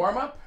warm up.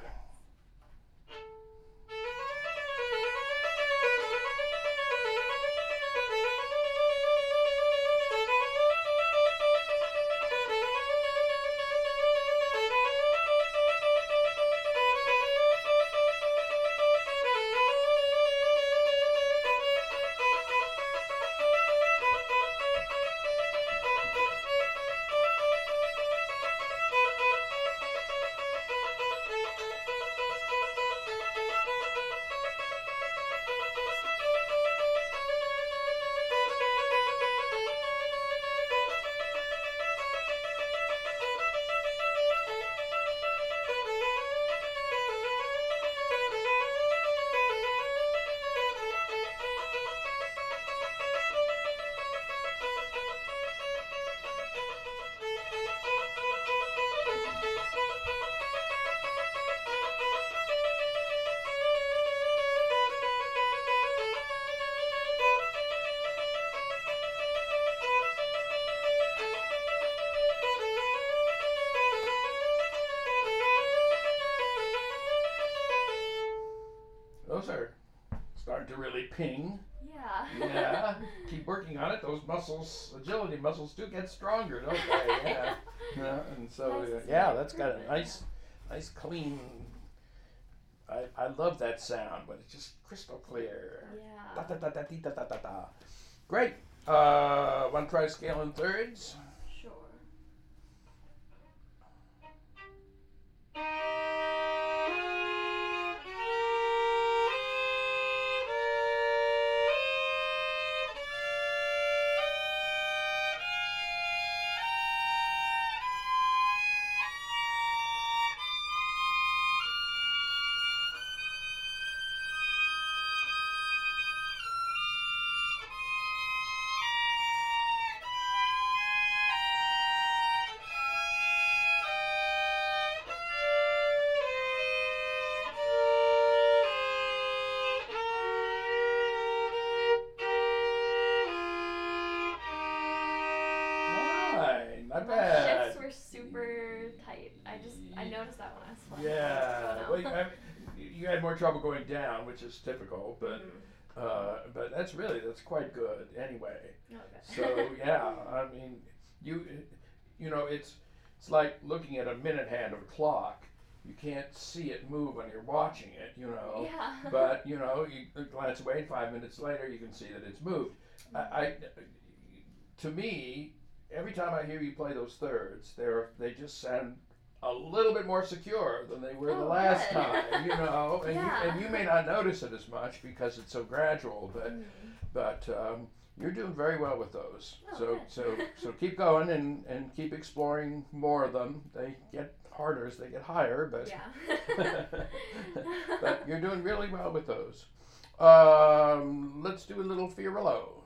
Ping. Yeah. Yeah. Keep working on it. Those muscles, agility muscles, do get stronger, don't they? Yeah. yeah. And so, Nice uh, yeah, that's got a nice, nice clean. I, I love that sound, but it's just crystal clear. Da, Yeah. da, da, da, dee, da, da, da, da. Great. Uh, one try scale in thirds. Noticed that when I was playing. Yeah. Oh, Well, you, I mean, you had more trouble going down, which is typical, but Mhm. uh, but that's really that's quite good anyway. Okay. So yeah, I mean, you you know it's it's like looking at a minute hand of a clock. You can't see it move when you're watching it, you know. Yeah. But you know, you glance away, and five minutes later, you can see that it's moved. I, I to me, every time I hear you play those thirds, they're they just sound a little bit more secure than they were the Oh, last good. time, you know. And Yeah. you and you may not notice it as much because it's so gradual, but Mhm. but um, you're doing very well with those. Oh, so good. so so keep going and and keep exploring more of them. They get harder as they get higher, but Yeah. but you're doing really well with those. Um, let's do a little Fiorillo.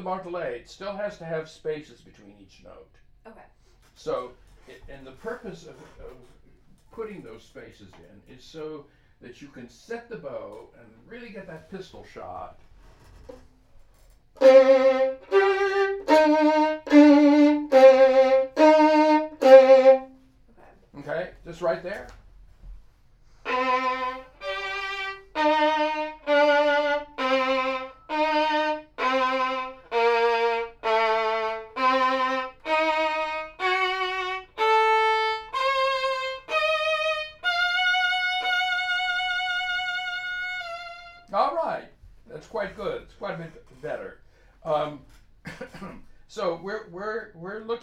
The martelé, it still has to have spaces between each note. okay. So, it, and the purpose of, of putting those spaces in is so that you can set the bow and really get that pistol shot. Okay, just right there.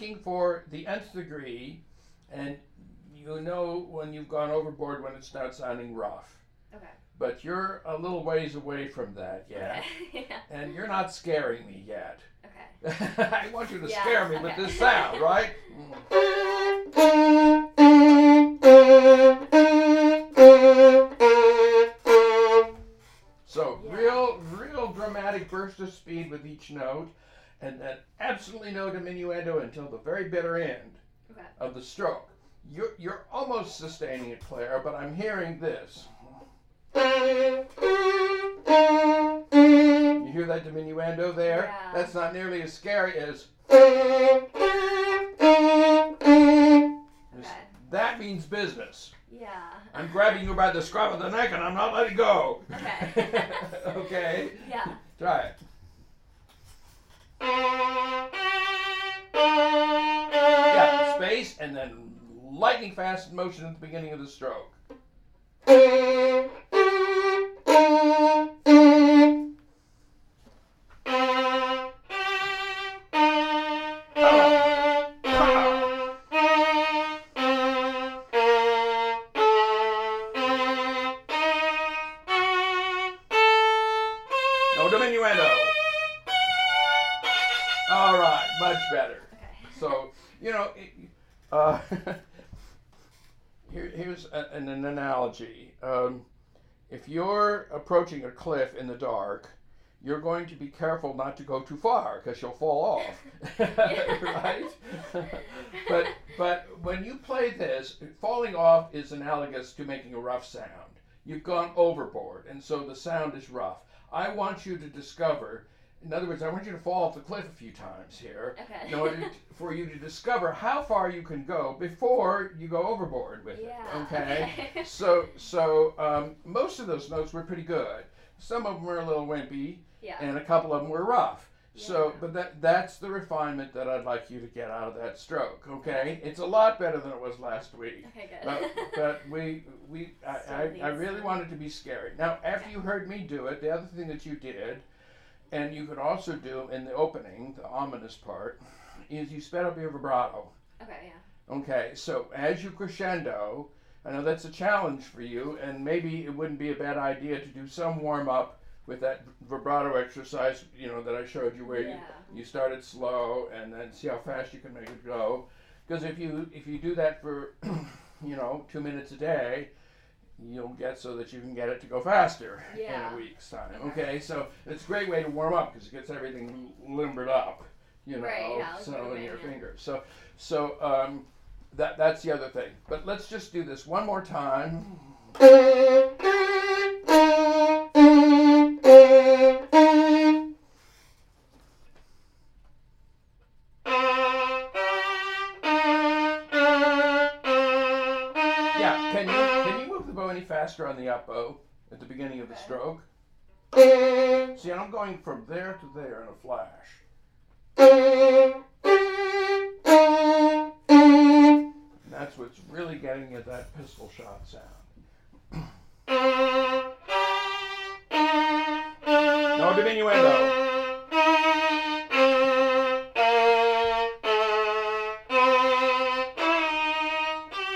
Looking for the nth degree, and you know when you've gone overboard when it's not sounding rough. Okay. But you're a little ways away from that yet, Okay. yeah. and you're not scaring me yet. Okay. I want you to Yeah, scare me with this sound, right? Mm. So Yeah. real, real dramatic burst of speed with each note, and then absolutely no diminuendo until the very bitter end Okay. of the stroke. You're, you're almost sustaining it, Claire, but I'm hearing this. You hear that diminuendo there? Yeah. That's not nearly as scary as. Okay. That means business. Yeah. I'm grabbing you by the scruff of the neck and I'm not letting go. Okay. okay? Yeah. Try it. Yeah, space and then lightning fast motion at the beginning of the stroke. approaching a cliff in the dark, you're going to be careful not to go too far because you'll fall off, right? but but when you play this, falling off is analogous to making a rough sound. You've gone overboard, and so the sound is rough. I want you to discover. In other words, I want you to fall off the cliff a few times here Okay. in order to, for you to discover how far you can go before you go overboard with Yeah. it. Okay. okay. so so um, most of those notes were pretty good. Some of them were a little wimpy, yeah. and a couple of them were rough. So, but that that's the refinement that I'd like you to get out of that stroke. Okay, it's a lot better than it was last week. Okay. Good. But, but we we I, I, I really wanted to be scary. Now, after you heard me do it, the other thing that you did, and you could also do in the opening, the ominous part, is you sped up your vibrato. okay. Yeah. Okay, so as you crescendo, I know that's a challenge for you, and maybe it wouldn't be a bad idea to do some warm up with that vibrato exercise, you know, that I showed you where yeah. you, you start it slow and then see how fast you can make it go. Because if you if you do that for, you know, two minutes a day, you'll get so that you can get it to go faster Yeah. in a week's time. Okay. Okay, so it's a great way to warm up because it gets everything limbered up, you know, Right, yeah, so in your fingers. So so um, that that's the other thing. But let's just do this one more time. faster on the up bow at the beginning of the stroke? See, I'm going from there to there in a flash. And that's what's really getting you that pistol shot sound. No diminuendo.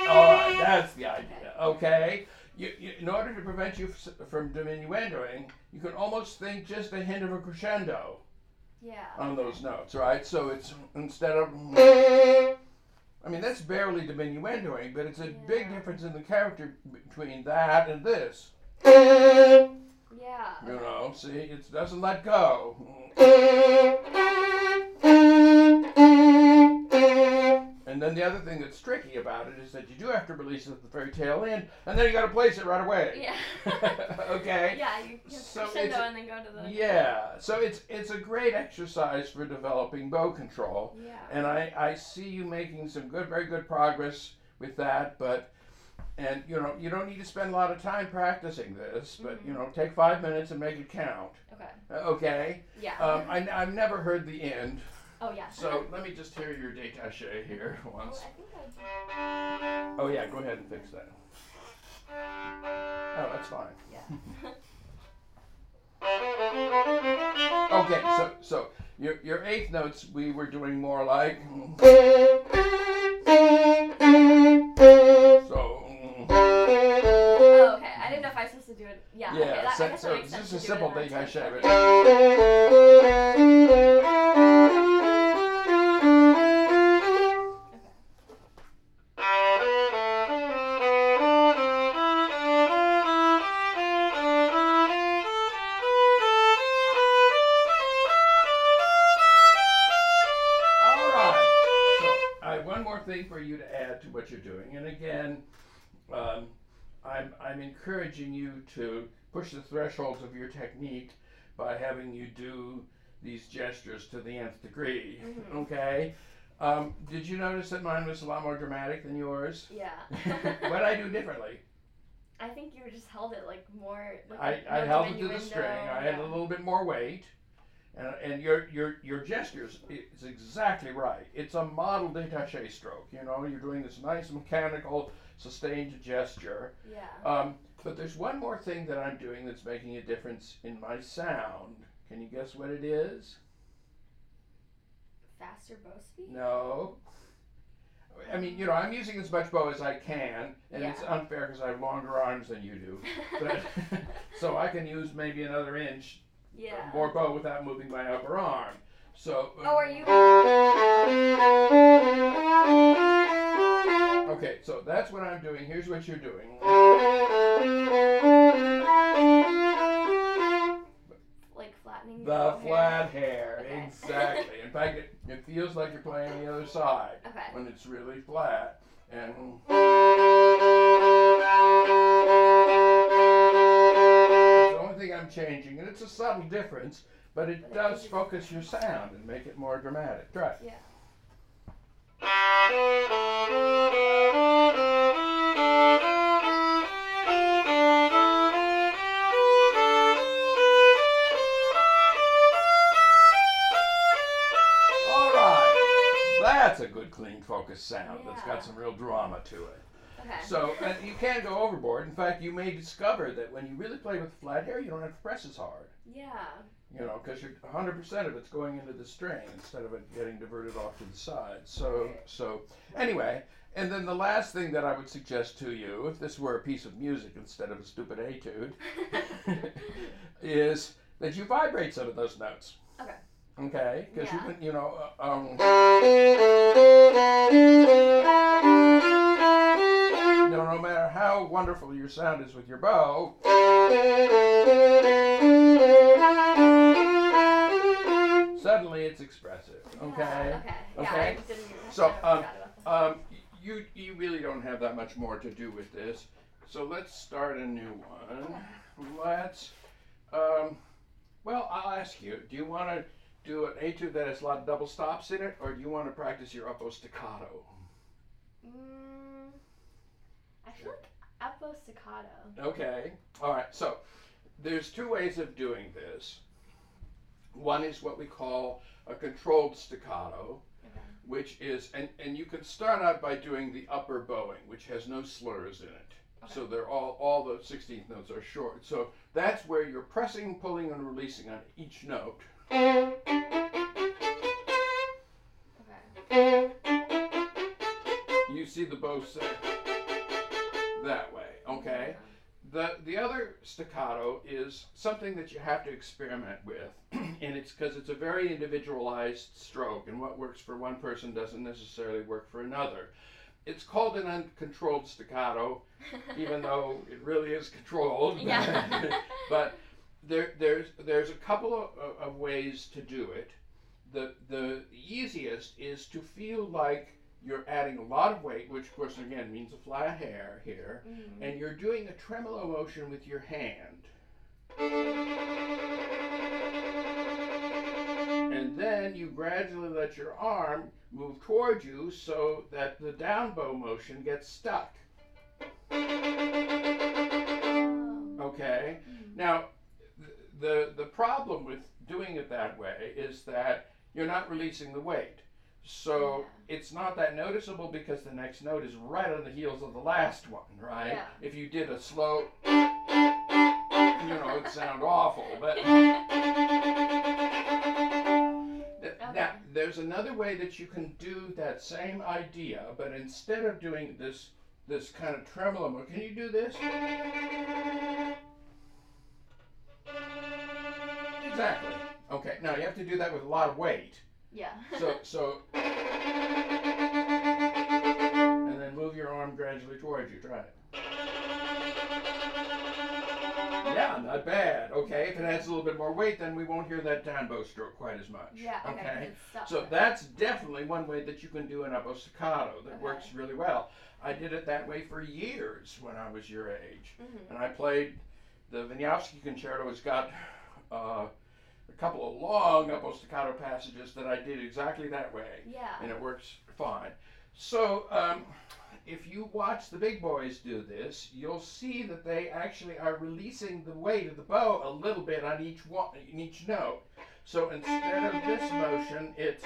All right, that's the idea. Okay. In order to prevent you f- from diminuendoing, you can almost think just a hint of a crescendo Yeah. on those notes, right? So it's instead of. I mean, that's barely diminuendoing, but it's a big difference in the character between that and this. Yeah. You know, see, it doesn't let go. And then the other thing that's tricky about it is that you do have to release it at the very tail end, and then you got to place it right away. Yeah. okay. Yeah. You So crescendo and then go to the. Yeah. So it's it's a great exercise for developing bow control. Yeah. and I, I see you making some good, very good progress with that. But, and you know, you don't need to spend a lot of time practicing this, but you know, take five minutes and make it count. Okay. Uh, Okay. Yeah. Um, I, I've never heard the end, oh yeah. so let me just hear your détaché here Oh, once. I think I. Oh yeah, go ahead and fix that. Oh, that's fine. Yeah. Okay, so so your your eighth notes we were doing more like so Oh, okay. I didn't know if I was supposed to do it. Yeah. yeah, okay. That, so, so makes it's sense just a to do it simple in thing I shave push the thresholds of your technique by having you do these gestures to the nth degree. Mhm. Okay. Um, did you notice that mine was a lot more dramatic than yours? Yeah. what I do differently? I think you just held it like more. Like I, I held it to the string. I had a little bit more weight, and, and your your your gestures is exactly right. It's a model détaché stroke. You know, you're doing this nice mechanical sustained gesture. Yeah. Um, but there's one more thing that I'm doing that's making a difference in my sound. Can you guess what it is? Faster bow speed. No. I mean, you know, I'm using as much bow as I can, and it's unfair because I have longer arms than you do. But, so I can use maybe another inch yeah. more bow without moving my upper arm. So. Uh, oh, are you? Okay, so that's what I'm doing. Here's what you're doing. Like flattening your The bow hair? flat hair, Okay. exactly. In fact, it, it feels like you're playing the other side Okay. when it's really flat. And it's the only thing I'm changing, and it's a subtle difference, but it does focus your sound and make it more dramatic. Try. Yeah. All right, that's a good, clean, focused sound That's got some real drama to it. Okay. So and you can't go overboard. In fact, you may discover that when you really play with flat hair, you don't have to press as hard. yeah. You know, because you're 100% of it's going into the string instead of it getting diverted off to the side. So, so anyway, and then the last thing that I would suggest to you, if this were a piece of music instead of a stupid etude, is that you vibrate some of those notes. Okay. Okay, because Yeah. you can, you know, uh, um, no, no matter how wonderful your sound is with your bow, suddenly it's expressive. Okay. Yeah, okay. Yeah, So, um. Um, you you really don't have that much more to do with this. So let's start a new one. Let's. Um, well, I'll ask you. Do you want to do an etude that has a lot of double stops in it, or do you want to practice your up bow staccato? Mm, I feel like up bow staccato. Okay. All right. So there's two ways of doing this. One is what we call a controlled staccato, Okay. which is, and, and you can start out by doing the upper bowing, which has no slurs in it. So they're all, all the 16th notes are short. So that's where you're pressing, pulling, and releasing on each note. Okay. You see the bow set that way, okay? The, the other staccato is something that you have to experiment with, and it's because it's a very individualized stroke, and what works for one person doesn't necessarily work for another. It's called an uncontrolled staccato, even though it really is controlled. Yeah. but there, there's there's a couple of, of ways to do it. The the easiest is to feel like you're adding a lot of weight, which of course again means a flat hair here, Mhm. and you're doing a tremolo motion with your hand. And then you gradually let your arm move toward you so that the down bow motion gets stuck. Oh. Okay? Mhm. Now, the the problem with doing it that way is that you're not releasing the weight. So it's not that noticeable because the next note is right on the heels of the last one, right? Yeah. If you did a slow you know, it would sound awful, but th- Okay. now there's another way that you can do that same idea, but instead of doing this this kind of tremolo, can you do this? Exactly. Okay. Now you have to do that with a lot of weight. Yeah. So so. And then move your arm gradually towards you. Try it. Yeah, not bad. Okay, if it adds a little bit more weight, then we won't hear that down bow stroke quite as much. yeah. Okay. So that's definitely one way that you can do an upper staccato that Okay. works really well. I did it that way for years when I was your age, Mhm. and I played the Wieniawski concerto. It's got uh, a couple of long upper staccato passages that I did exactly that way Yeah. and it works fine. So, um, if you watch the big boys do this, you'll see that they actually are releasing the weight of the bow a little bit on each one, in each note. So instead of this motion, it's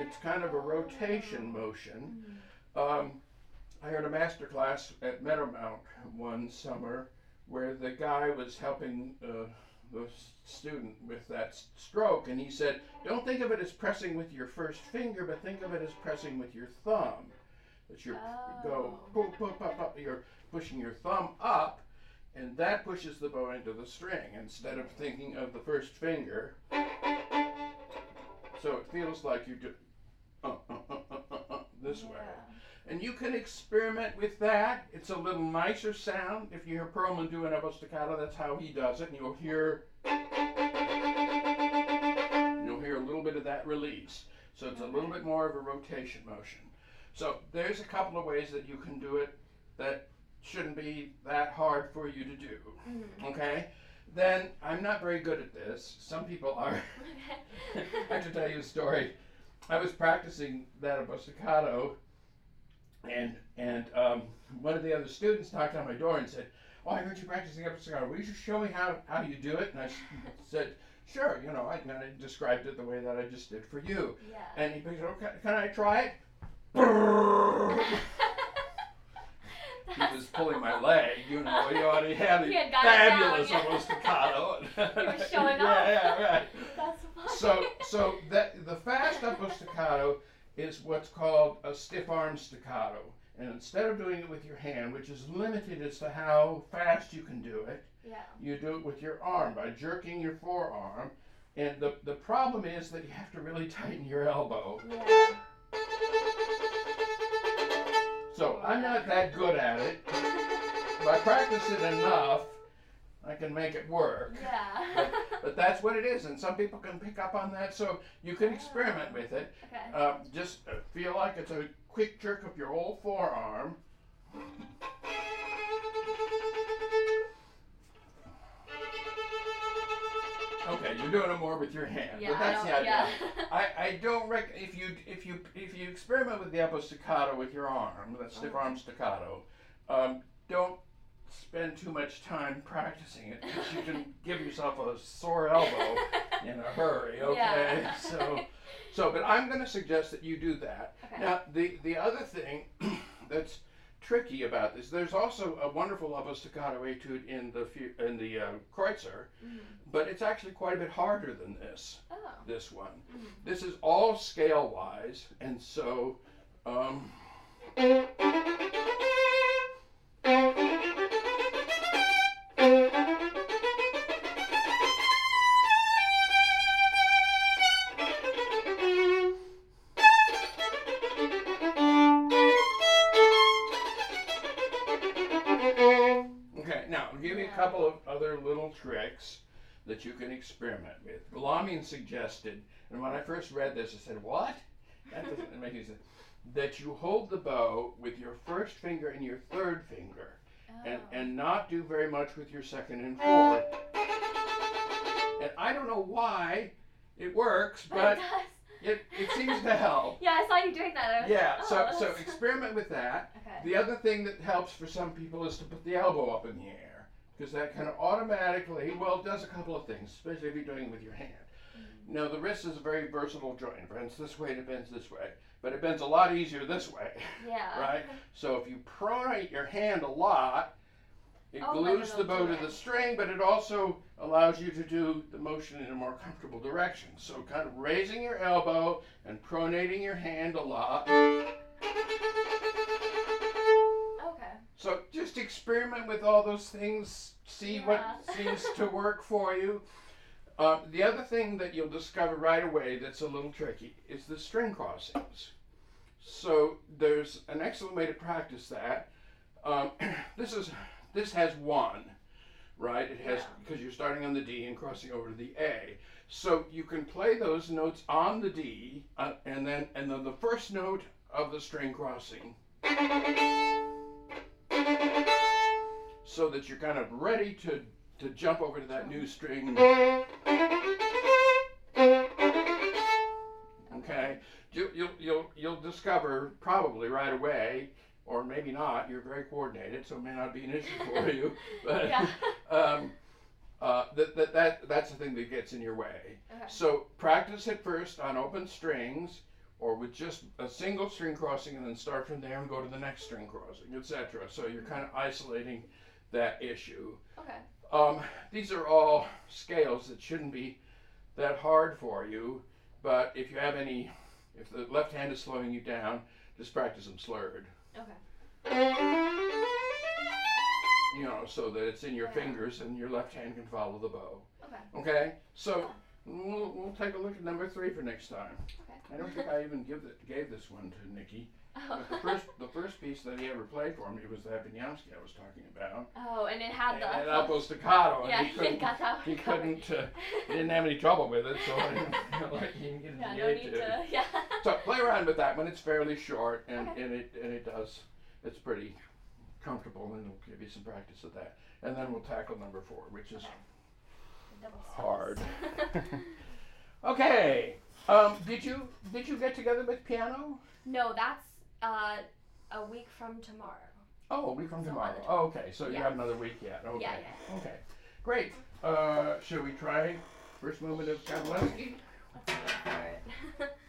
it's kind of a rotation motion. Mhm. Um, I heard a master class at Meadowmount one summer where the guy was helping uh, the student with that stroke, and he said, "Don't think of it as pressing with your first finger, but think of it as pressing with your thumb. That you go, Oh. boop, boop, boop, boop, you're pushing your thumb up." And that pushes the bow into the string instead of thinking of the first finger. So it feels like you do uh, uh, uh, uh, uh, uh, this way. And you can experiment with that. It's a little nicer sound. If you hear Perlman do an staccato, that's how he does it. And you'll hear you'll hear a little bit of that release. So it's a little bit more of a rotation motion. So there's a couple of ways that you can do it that shouldn't be that hard for you to do. Mhm. Okay? Then I'm not very good at this. Some people are. I have to tell you a story. I was practicing that elbow staccato, and and um, one of the other students knocked on my door and said, "Oh, I heard you practicing elbow staccato. Will you just show me how, how you do it?" And I said, "Sure." You know, I kind of described it the way that I just did for you. yeah. And he said, "Okay, can I try it?" he was pulling my leg. You know, he already had a He had got it down, fabulous yeah. staccato. He was showing yeah, off. Yeah, right. That's funny. so so that the fast upper staccato is what's called a stiff arm staccato and instead of doing it with your hand which is limited as to how fast you can do it yeah. you do it with your arm by jerking your forearm and the, the problem is that you have to really tighten your elbow Yeah. so i'm not that good at it if i practice it enough i can make it work Yeah. but that's what it is and some people can pick up on that so you can experiment with it okay. Uh, just uh, feel like it's a quick jerk of your whole forearm. Okay, you're doing it more with your hand, yeah. but that's I the idea. yeah. I, I don't rec- if you if you if you experiment with the upper staccato with your arm, that stiff arm staccato, um, don't spend too much time practicing it because you can give yourself a sore elbow in a hurry. Okay, Yeah. so so but I'm going to suggest that you do that. okay. Now the the other thing that's tricky about this, there's also a wonderful upper staccato etude in the in the uh, Kreutzer, Mhm. but it's actually quite a bit harder than this Oh. this one. Mhm. This is all scale wise, and so. Um, tricks that you can experiment with. Galamian suggested, and when I first read this, I said, "What?" That doesn't make any sense. That you hold the bow with your first finger and your third finger, and Oh. and not do very much with your second and fourth. And I don't know why it works, but it does. it, it seems to help. Yeah, I saw you doing that. I was Yeah, like, so oh, so that's- experiment with that. Okay. The other thing that helps for some people is to put the elbow up in the air because that kind of automatically, well, it does a couple of things, especially if you're doing it with your hand. Mhm. Now, the wrist is a very versatile joint. It bends this way, it bends this way, but it bends a lot easier this way, Yeah. right? So if you pronate your hand a lot, It Oh, glues the bow to the string, but it also allows you to do the motion in a more comfortable direction. So kind of raising your elbow and pronating your hand a lot. So just experiment with all those things, see what seems to work for you. Uh, the other thing that you'll discover right away that's a little tricky is the string crossings. So there's an excellent way to practice that. Um, this is this has one, right? It has Yeah. because you're starting on the D and crossing over to the A. So you can play those notes on the D, uh, and then and then the first note of the string crossing so that you're kind of ready to, to jump over to that new string. Okay, you, you'll, you'll, you'll discover probably right away, or maybe not, you're very coordinated, so it may not be an issue for you, but yeah. um, uh, that, that, that, that's the thing that gets in your way. Okay. So practice it first on open strings or with just a single string crossing and then start from there and go to the next string crossing, etc. So you're kind of isolating that issue. Okay. Um, these are all scales that shouldn't be that hard for you, but if you have any, if the left hand is slowing you down, just practice them slurred. Okay. You know, so that it's in your Yeah. fingers and your left hand can follow the bow. Okay. Okay? So we'll, we'll take a look at number three for next time. Okay. I don't think I even give the, gave this one to Nikki. Oh. But the first, the first piece that he ever played for me was that Wieniawski I was talking about. oh, and it had And, the. and staccato, and yeah, he couldn't, got that he one going. couldn't, uh, he didn't have any trouble with it, so I didn't like he didn't Yeah, no need to. Yeah. So play around with that one. It's fairly short, and, Okay. and it and it does, it's pretty comfortable, and it'll give you some practice of that. And then we'll tackle number four, which is Okay. Hard. okay. Um, did you did you get together with piano? no, that's uh, a week from tomorrow. Oh, a week from So tomorrow. Oh, okay, so you have another week yet. Okay. Yeah, Okay. Great. Uh, shall we try first movement of Kabalevsky? Let's go for it.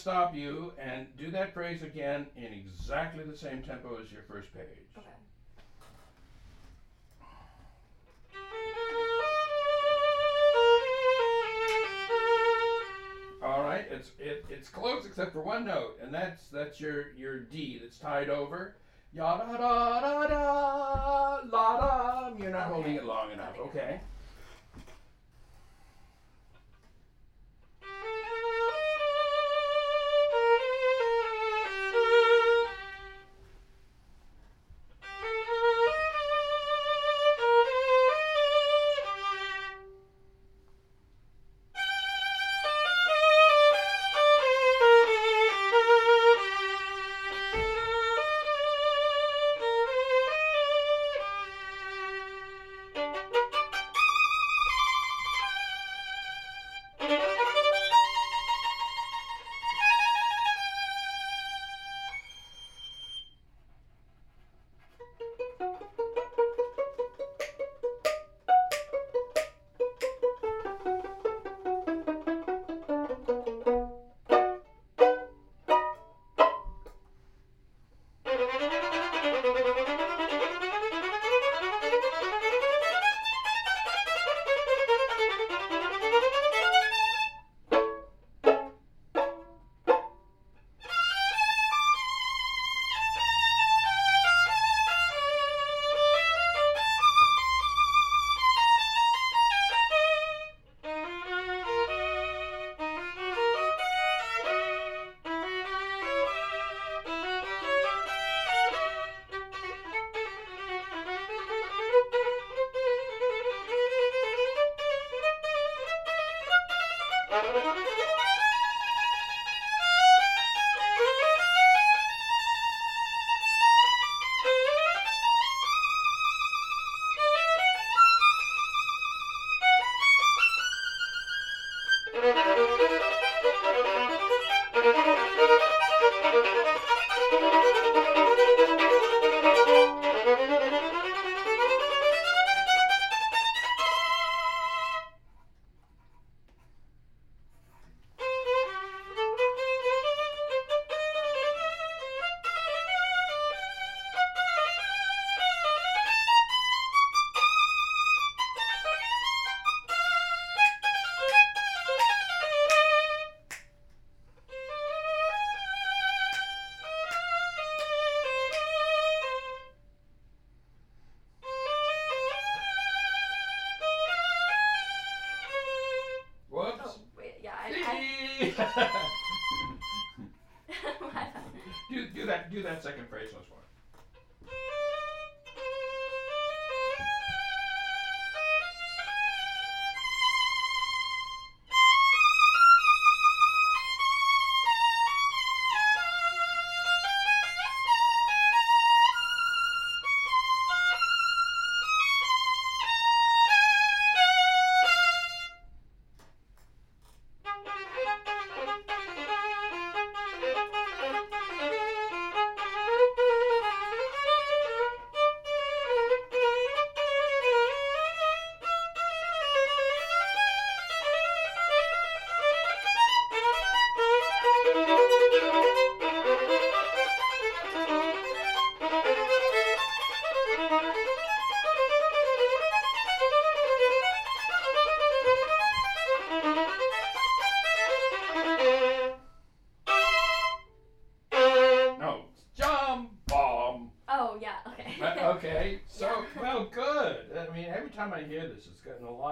stop you and do that phrase again in exactly the same tempo as your first page. okay. All right. It's it, it's close except for one note, and that's that's your your D that's tied over. Ya da da da da la da. You're not holding it long enough. Okay.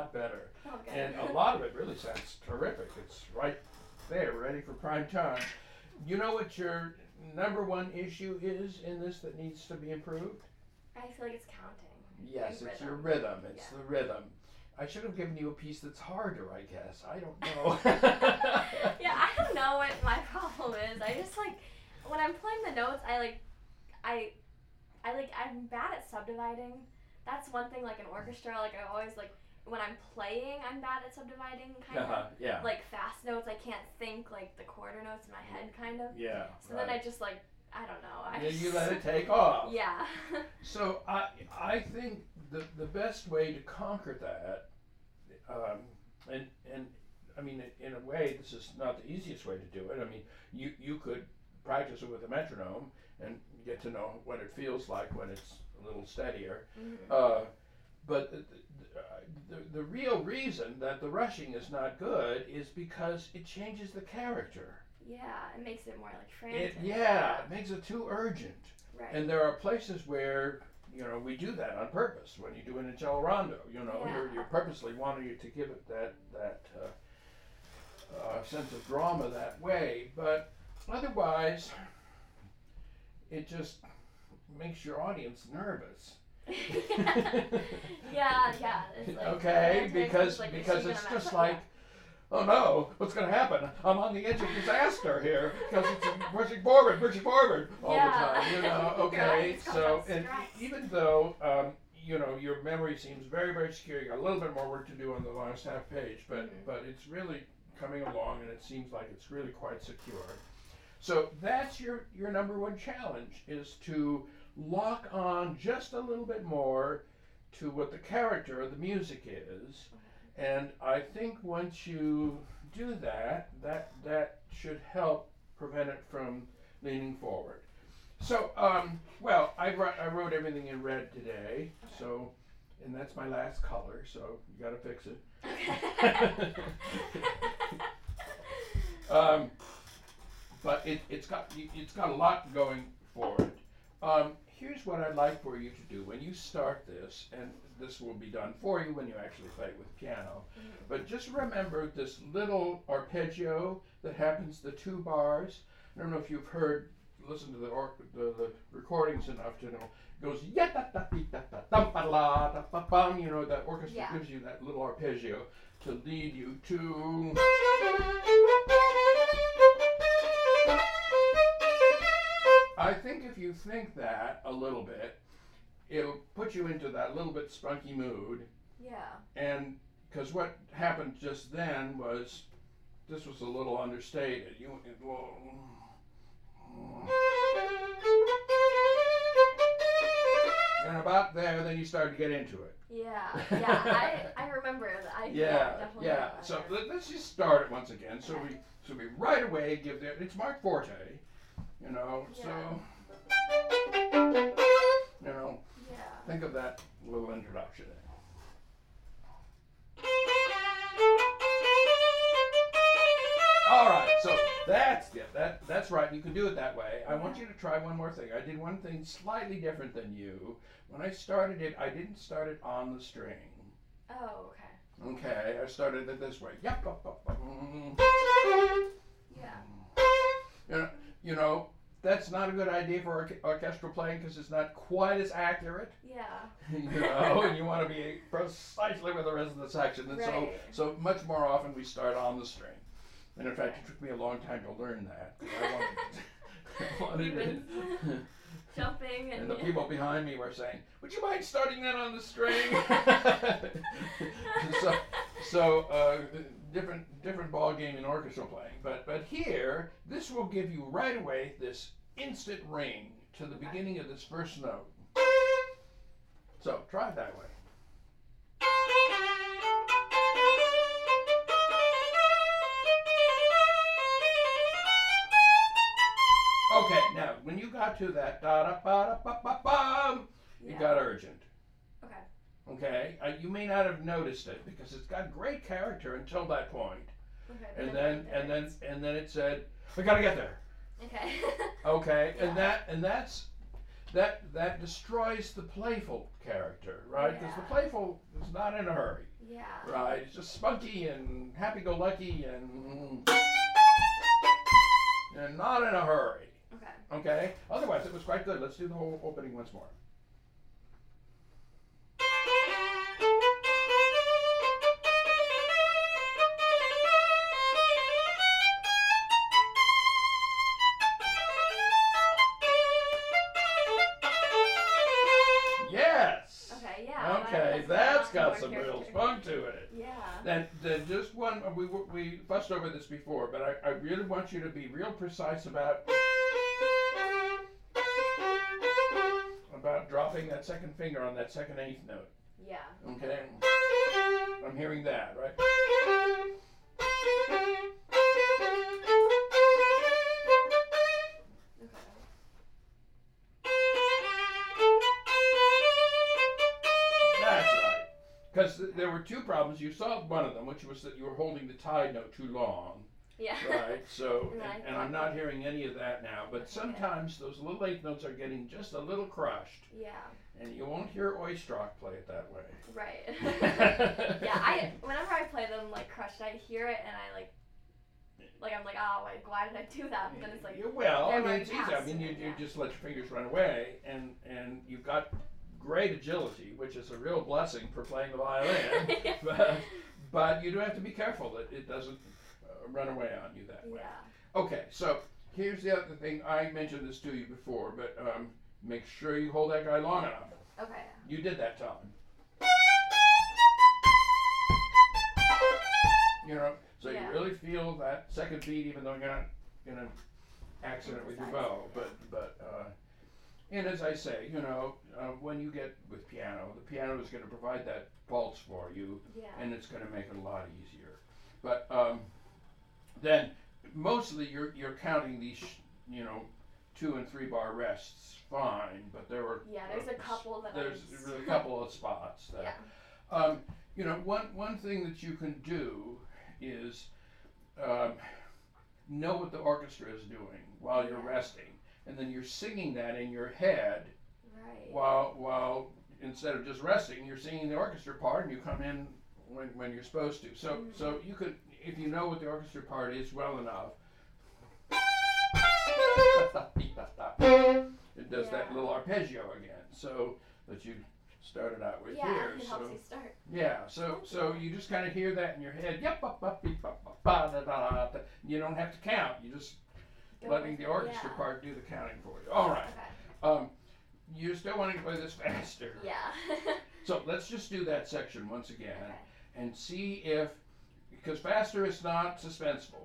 Lot better, Oh, good. and a lot of it really sounds terrific. It's right there, ready for prime time. You know what your number one issue is in this that needs to be improved? I feel like it's counting. Yes, it's your rhythm. rhythm. It's Yeah. the rhythm. I should have given you a piece that's harder, I guess. I don't know. Yeah, I don't know what my problem is. I just like when I'm playing the notes, I like, I, I like I'm bad at subdividing. That's one thing. Like in orchestra, like I always like when I'm playing, I'm bad at subdividing. Kind uh-huh, of yeah. like fast notes. I can't think like the quarter notes in my head, kind of. Yeah. So then I just like I don't know. I Yeah, just, you let it take off. Yeah. So I I think the the best way to conquer that, um, and and I mean in a way this is not the easiest way to do it. I mean you you could practice it with a metronome and get to know what it feels like when it's a little steadier. Mhm. Uh, but the, the, real reason that the rushing is not good is because it changes the character. Yeah, it makes it more like It, frantic. yeah, it makes it too urgent. Right. And there are places where you know we do that on purpose. When you do an rondo, you know you're, you're purposely wanting to give it that that uh, uh, sense of drama that way. But otherwise, it just makes your audience nervous. yeah, yeah. It's like, okay, because like, because it's just like. Oh no! What's going to happen? I'm on the edge of disaster here because it's pushing forward, pushing forward all Yeah. the time. You know, okay. Right, so, and even though um, you know your memory seems very, very secure, you got a little bit more work to do on the last half page, but Mhm. but it's really coming along, and it seems like it's really quite secure. So that's your your number one challenge is to lock on just a little bit more to what the character of the music is. And I think once you do that, that that should help prevent it from leaning forward. So, um, well, I wrote, I wrote everything in red today, so, and that's my last color, so you got to fix it. Um, but it, it's got it's got a lot going for it. Um, here's what I'd like for you to do when you start this, and this will be done for you when you actually play with piano. Mm-hmm. But just remember this little arpeggio that happens the two bars. I don't know if you've heard, listened to the, or, the, the recordings enough to know. goes ba bum. You know, the orchestra Yeah. gives you that little arpeggio to lead you to. I think if you think that a little bit, it'll put you into that little bit spunky mood. Yeah. And because what happened just then was, this was a little understated. You, it, well, and about there, then you started to get into it. Yeah. Yeah. I I remember that. I yeah, Yeah, definitely yeah. So let, let's just start it once again. So we, so we right away give the. It's marked forte, you know. So, you know, yeah. think of that little introduction. All right, so that's yeah, that that's right. You can do it that way. I want you to try one more thing. I did one thing slightly different than you. When I started it, I didn't start it on the string. Oh, okay. Okay, I started it this way. Yep, up, up, up. Yeah. You know, you know, that's not a good idea for orche- orchestral playing because it's not quite as accurate. Yeah. you know, and you want to be precisely with the rest of the section. And so, Right. so much more often we start on the string. And in fact, it took me a long time to learn that. I wanted, wanted it. Jumping and, And the people behind me were saying, "Would you mind starting that on the string?" so, so uh, different different ball game in orchestral playing. But but here, this will give you right away this instant ring to the beginning of this first note. So try it that way. Okay, now when you got to that da da ba da ba ba bum, it Yeah. got urgent. Okay. Okay, uh, you may not have noticed it because it's got great character until that point, Okay. and then and then and then it said, "We gotta get there." Okay. Okay, Yeah. and that and that's that that destroys the playful character, right? Because the playful is not in a hurry, yeah. right? It's just spunky and happy-go-lucky and and not in a hurry. Okay. Okay. Otherwise, it was quite good. Let's do the whole opening once more. We we fussed over this before, but I, I really want you to be real precise about about dropping that second finger on that second eighth note. Yeah. Okay. I'm hearing that, right? Because th- there were two problems. You solved one of them, which was that you were holding the tie note too long. Yeah. Right. So, And and, and I'm not hearing any of that now. But sometimes those little eighth notes are getting just a little crushed, Yeah. and you won't hear Oistrakh play it that way. Right. yeah. I whenever I play them like crushed, I hear it and I like. Like I'm like, oh, like, why did I do that? But then it's like, well, I mean, it's easy. I mean, you, you yeah. just let your fingers run away, and and you've got great agility, which is a real blessing for playing the violin. but, but you do have to be careful that it doesn't uh, run away on you that way. yeah. Okay, so here's the other thing. I mentioned this to you before, but um, make sure you hold that guy long enough. Okay. You did that, Tom. You know, so Yeah. you really feel that second beat, even though you're not gonna accident with your bow. But but uh, and as I say, you know, uh, when you get with piano, the piano is going to provide that pulse for you, Yeah. and it's going to make it a lot easier. But um, then mostly you're you're counting these, you know, two and three bar rests fine, but there were Yeah, there's a uh, couple that I there's a couple of spots that Yeah. um, you know, one one thing that you can do is um, know what the orchestra is doing while you're Yeah. resting, and then you're singing that in your head Right. while while instead of just resting, you're singing the orchestra part, and you come in when, when you're supposed to. So Mhm. so you could, if you know what the orchestra part is well enough. it does that little arpeggio again. So that you started out with yeah, here. it so helps you start. yeah, so so you just kind of hear that in your head. Yep, up, up, beep, up, up, da, da, da, da. You don't have to count. You just letting the orchestra yeah. part do the counting for you. All right. Okay. Um, you're still wanting to play this faster. Yeah. So let's just do that section once again okay. and see if, because faster is not suspenseful,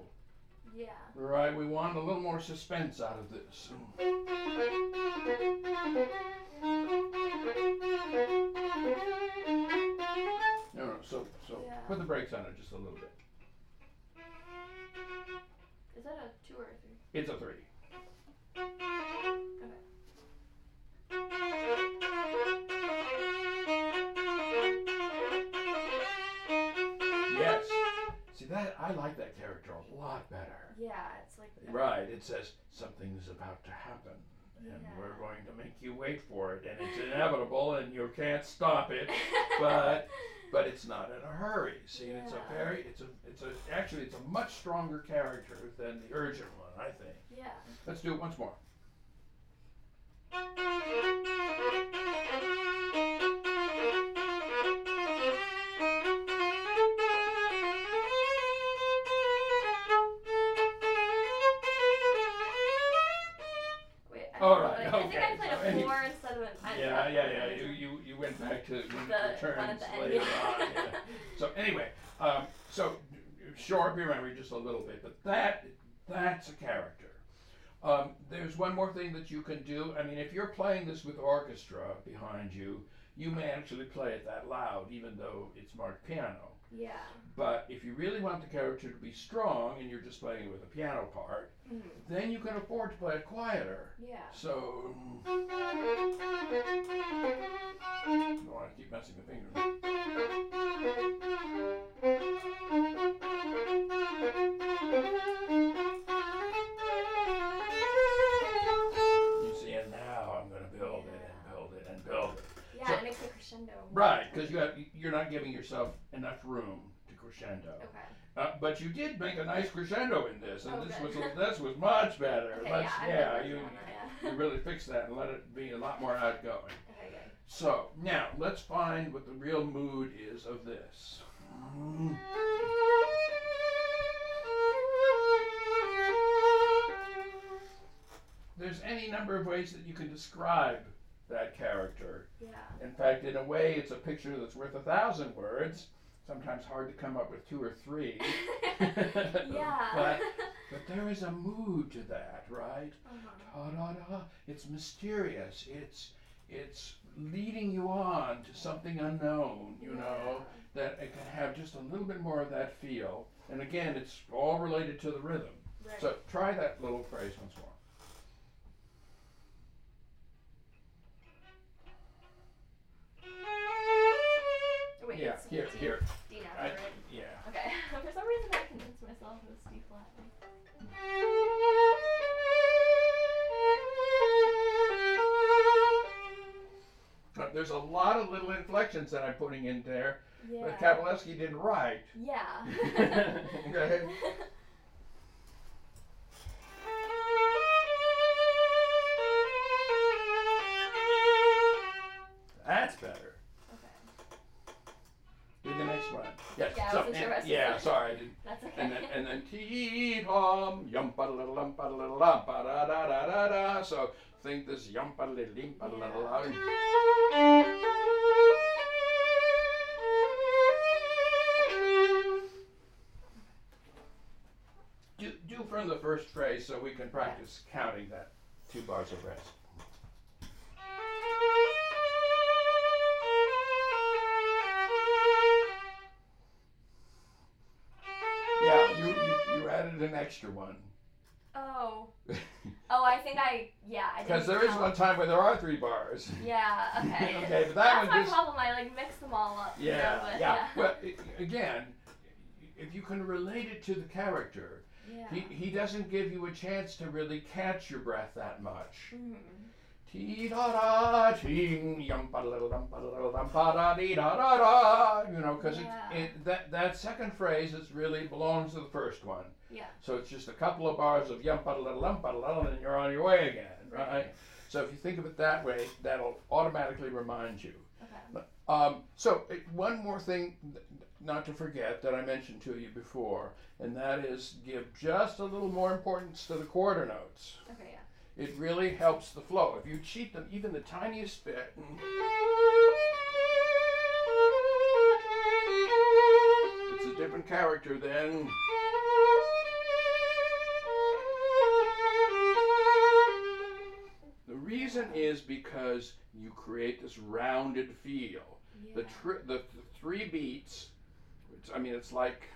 Yeah. right? We want a little more suspense out of this. No, no. So so Yeah. put the brakes on it just a little bit. Is that a two or a three? It's a three. Okay. Yes. See that I like that character a lot better. Yeah, it's like. Right. It says something's about to happen, and Yeah. we're going to make you wait for it, and it's inevitable, and you can't stop it. But but it's not in a hurry. See, and it's a very it's a it's a actually it's a much stronger character than the urgent one, I think. Yeah. Let's do it once more. All don't know, I think I played a four Yeah, yeah, yeah. You, you, you went back to returns later on. Yeah. So anyway, um, so your memory just a little bit, but that that's a character. Um, there's one more thing that you can do. I mean, if you're playing this with orchestra behind you, you may actually play it that loud, even though it's marked piano. Yeah. But if you really want the character to be strong and you're just playing it with a piano part, Mhm. then you can afford to play it quieter. Yeah. So, don't want to keep messing the finger. You see, and now I'm going to build it and build it and build it. Yeah, So- it makes a crescendo. Right, because you have you're not giving yourself enough room to crescendo. Okay. But you did make a nice crescendo in this, and Oh, this good. was this was much better. Okay, much, yeah, yeah, you that, yeah. you really fixed that and let it be a lot more outgoing. Okay, good. So now let's find what the real mood is of this. There's any number of ways that you can describe that character. Yeah. In fact, in a way, it's a picture that's worth a thousand words. Sometimes hard to come up with two or three. yeah. But- But there is a mood to that, right? uh-huh. Da da da. It's mysterious. It's it's leading you on to something unknown. You know that it can have just a little bit more of that feel. And again, it's all related to the rhythm. Right. So try that little phrase once more. Wait, yeah, it's here, D, here. D now, I, right? yeah. Okay. For some reason, I convinced myself it was D flat. But there's a lot of little inflections that I'm putting in there Yeah. that didn't write. Yeah. Okay. Yeah, I so, and- what I was yeah, sorry. I didn't. That's okay. And then and then tee hum yum ba da lum ba da lum ba da da da da da. So think this yum ba da lim ba da la Do do from the first phrase so we can practice counting that two bars of rest. An extra one. oh. Oh, I think I. Yeah, Because there is count. one time where there are three bars. Yeah. Okay. Okay, but that That's one my just- problem. I like mix them all up. you know, Yeah, but, yeah. But i- again, if you can relate it to the character, Yeah. he, he doesn't give you a chance to really catch your breath that much. Mhm. Tee da da ting yum ba dum ba dum ba da dee da da da. You know, because Yeah. it, it that that second phrase is really belongs to the first one. Yeah. So it's just a couple of bars of yum ba dum ba and you're on your way again, right? Right. So if you think of it that way, that'll automatically remind you. Okay. Um, so uh, one more thing, not to forget that I mentioned to you before, and that is give just a little more importance to the quarter notes. Okay. Yeah. It really helps the flow. If you cheat them even the tiniest bit, it's a different character than. The reason is because you create this rounded feel. Yeah. The, the, the three beats, it's, I mean, it's like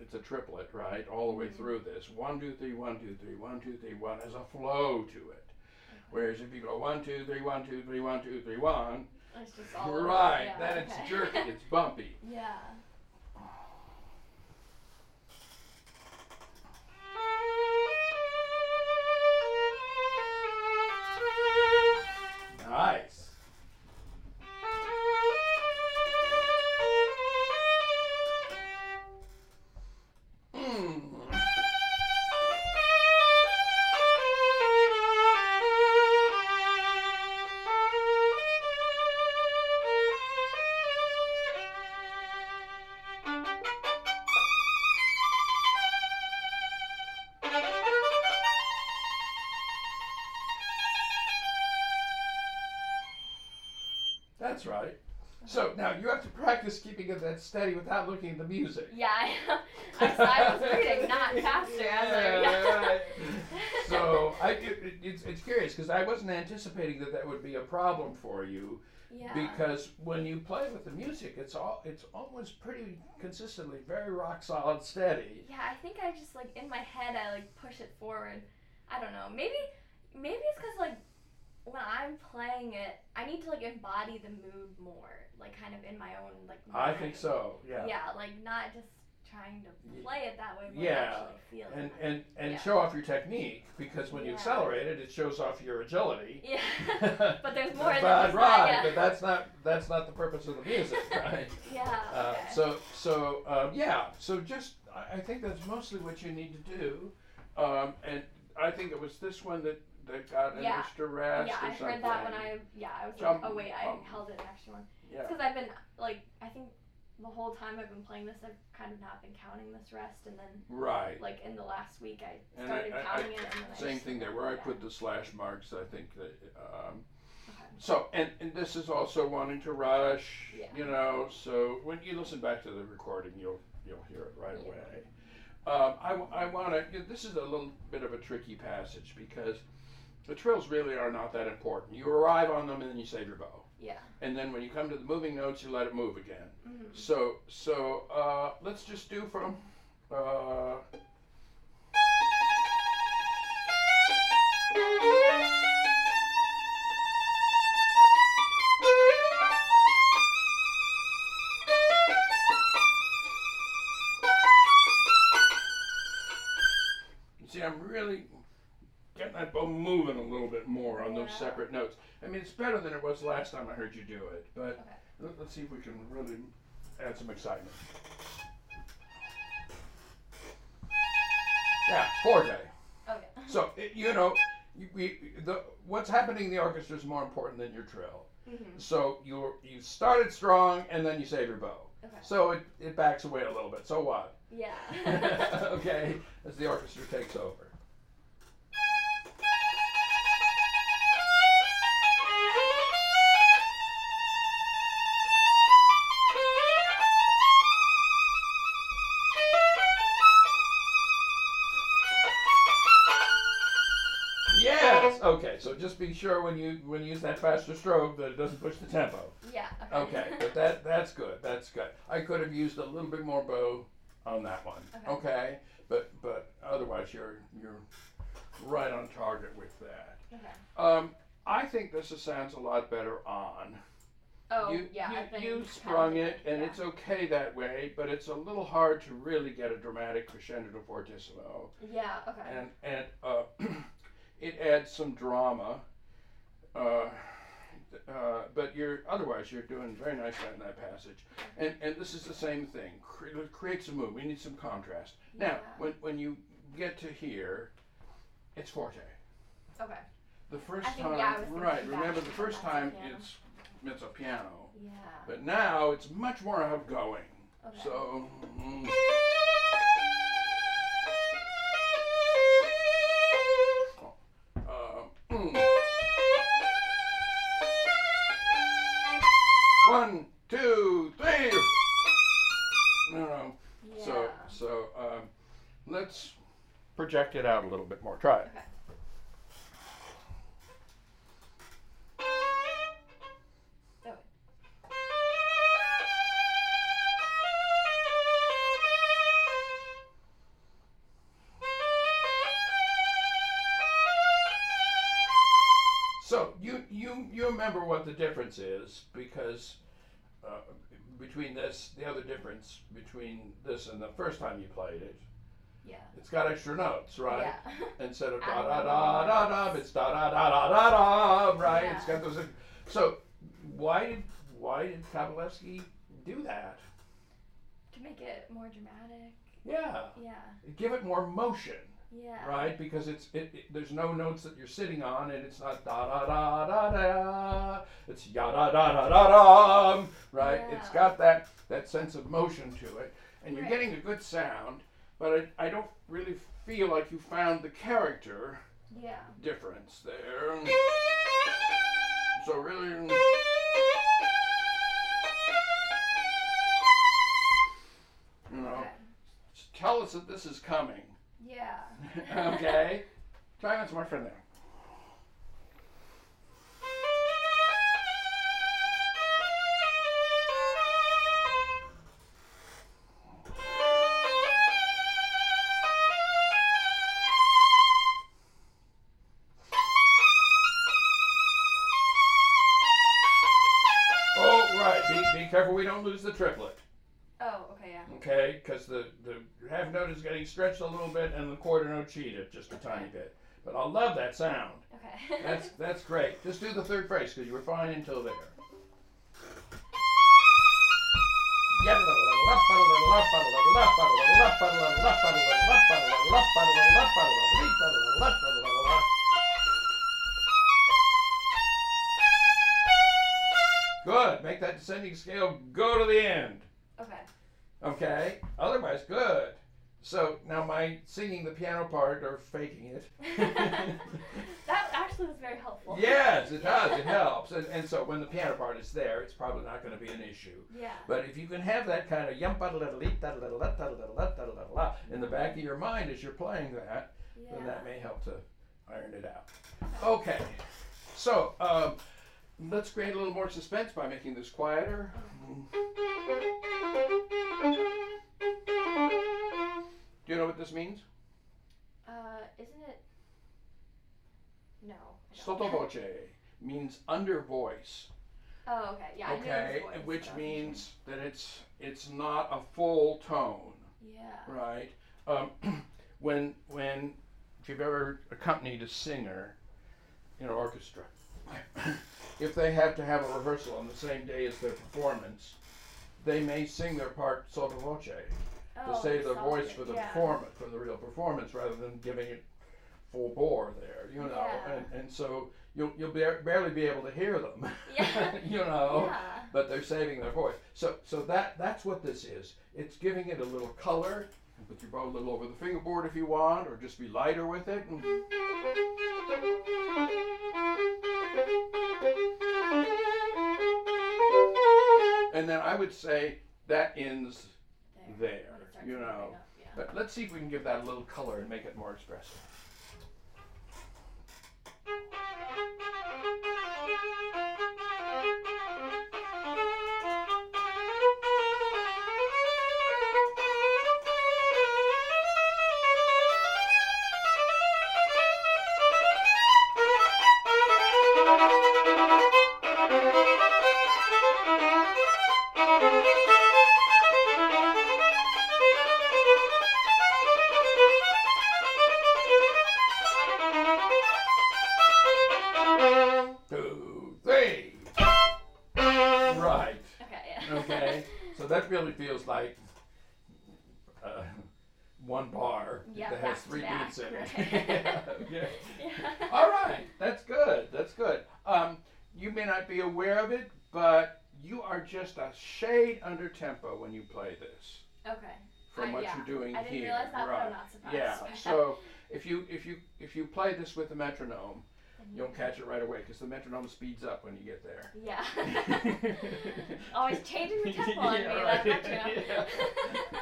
it's a triplet, right? All the way Mhm. through this. One, two, three, one, two, three, one, two, three, one has a flow to it. Whereas if you go one, two, three, one, two, three, one, two, three, one, It's just all over, right, yeah, then it's jerky, it's bumpy. yeah. Keeping it that steady without looking at the music. Yeah, I. I'm, I was reading, not faster. I was like, right. So I, it, it- it's, it's curious because I wasn't anticipating that that would be a problem for you yeah. because when you play with the music, it's all it's almost pretty consistently very rock solid steady. Yeah, I think I just like in my head I like push it forward. I don't know. Maybe maybe it's because like when I'm playing it, I need to like embody the mood more, like kind of in my own like. I think so. Yeah. Yeah, like not just trying to play it that way, but Yeah, actually feel And it. and and Yeah. show off your technique because when you accelerate it, it shows off your agility. yeah, but there's more than but, right, that. Yeah. but that's not that's not the purpose of the music, right? yeah. Uh, okay. so so um, yeah, so just I, I think that's mostly what you need to do, um, and I think it was this one that that got an Yeah. extra rest yeah, I heard that when I yeah I was Jump- like oh wait I um, held an extra one yeah because I've been like I think the whole time I've been playing this I've kind of not been counting this rest and then right. like in the last week I started I- I- counting it and then I Same thing there, where I put the slash marks. I think that. Um, Okay. so and, and this is also wanting to rush. Yeah. You know, so when you listen back to the recording, you'll you'll hear it right Yeah. away. Um, I, I want to. This is a little bit of a tricky passage because the trills really are not that important. You arrive on them and then you save your bow, Yeah. and then when you come to the moving notes, you let it move again. hmm So so uh, let's just do from. Uh, those Yeah. separate notes. I mean, it's better than it was last time I heard you do it, but Okay. let- let's see if we can really add some excitement. Yeah, forte. Okay. So it, you know, you, we, the what's happening in the orchestra is more important than your trill. hmm So you you started strong and then you save your bow. Okay. So it, it backs away a little bit. So what? Yeah. okay, as the orchestra takes over. Okay. So just be sure when you when you use that faster stroke that it doesn't push the tempo. yeah. Okay, okay but that that's good. That's good. I could have used a little bit more bow on that one. Okay. Okay, but but otherwise you're you're right on target with that. okay. Um, I think this sounds a lot better on. Oh you yeah. you, I've been you sprung it, and yeah. it's okay that way. But it's a little hard to really get a dramatic crescendo to fortissimo, Yeah. Okay. and and uh, it adds some drama. Uh, uh, but you're otherwise you're doing very nicely in that passage, and and this is the same thing. Cre- create some mood. We need some contrast. Now, when when you get to here, it's forte. Okay. the first think, time, yeah, I was thinking right? Remember, the first time it's it's a piano, Yeah. but now it's much more outgoing. Okay. So. mm. Project it out a little bit more. Try it. Okay. So you you you remember what the difference is because uh, between this, the other difference between this and the first time you played it, Yeah. it's got extra notes, right? Yeah. Instead of da da da da da, it's da da da da da da, right? Yeah. It's got those. So why did why did Kabalevsky do that? to make it more dramatic. Yeah, Yeah. give it more motion. Yeah. right? Because it's it, it- there's no notes that you're sitting on, and it's not da da da da da. It's ya da da da da da. Right? It's got that that sense of motion to it, and you're Right. getting a good sound. But I, I don't really feel like you found the character Yeah. difference there. So really. Mm. You know, Okay. tell us that this is coming. Yeah. okay. Try once more from there. Triplet. Oh, okay, yeah. Okay, because the, the half note is getting stretched a little bit and the quarter note cheated just a tiny bit. But I love that sound. Okay. That's that's great. Just do the third phrase because you were fine until there. Good. Make that descending scale go to the end. okay. Okay. Otherwise, good. So now my singing the piano part or faking it. that actually was very helpful. yes, it does. It helps. And, and so when the piano part is there, it's probably not going to be an issue. Yeah. But if you can have that kind of yum in the back of your mind as you're playing that, Yeah. then that may help to iron it out. Okay. So um, let's create a little more suspense by making this quieter. Do you know what this means? Uh, isn't it? No. Sotto voce means under voice. Oh, okay. Yeah. I knew it was Okay, voice, which so- means that it's it's not a full tone, Yeah. right? Um, when when if you've ever accompanied a singer in an orchestra, if they have to have a rehearsal on the same day as their performance, they may sing their part sotto voce Oh, to save their voice for the yeah. performance, for the real performance, rather than giving it full bore there, you know. Yeah. And, and so you'll you'll bar- barely be able to hear them, Yeah. you know. But they're saving their voice. So so that that's what this is. It's giving it a little color. Can Put your bow a little over the fingerboard if you want, or just be lighter with it. And and then I would say that ends There. there, When it starts you know. up, yeah. But let's see if we can give that a little color and make it more expressive. Under tempo when you play this Okay. from I- what yeah. you're doing I didn't here. realize that, right. I'm not surprised. Yeah. So if you if you if you play this with the metronome, you'll catch it right away because the metronome speeds up when you get there. Yeah. Always changing the tempo on Yeah, me. right. That metronome. Yeah.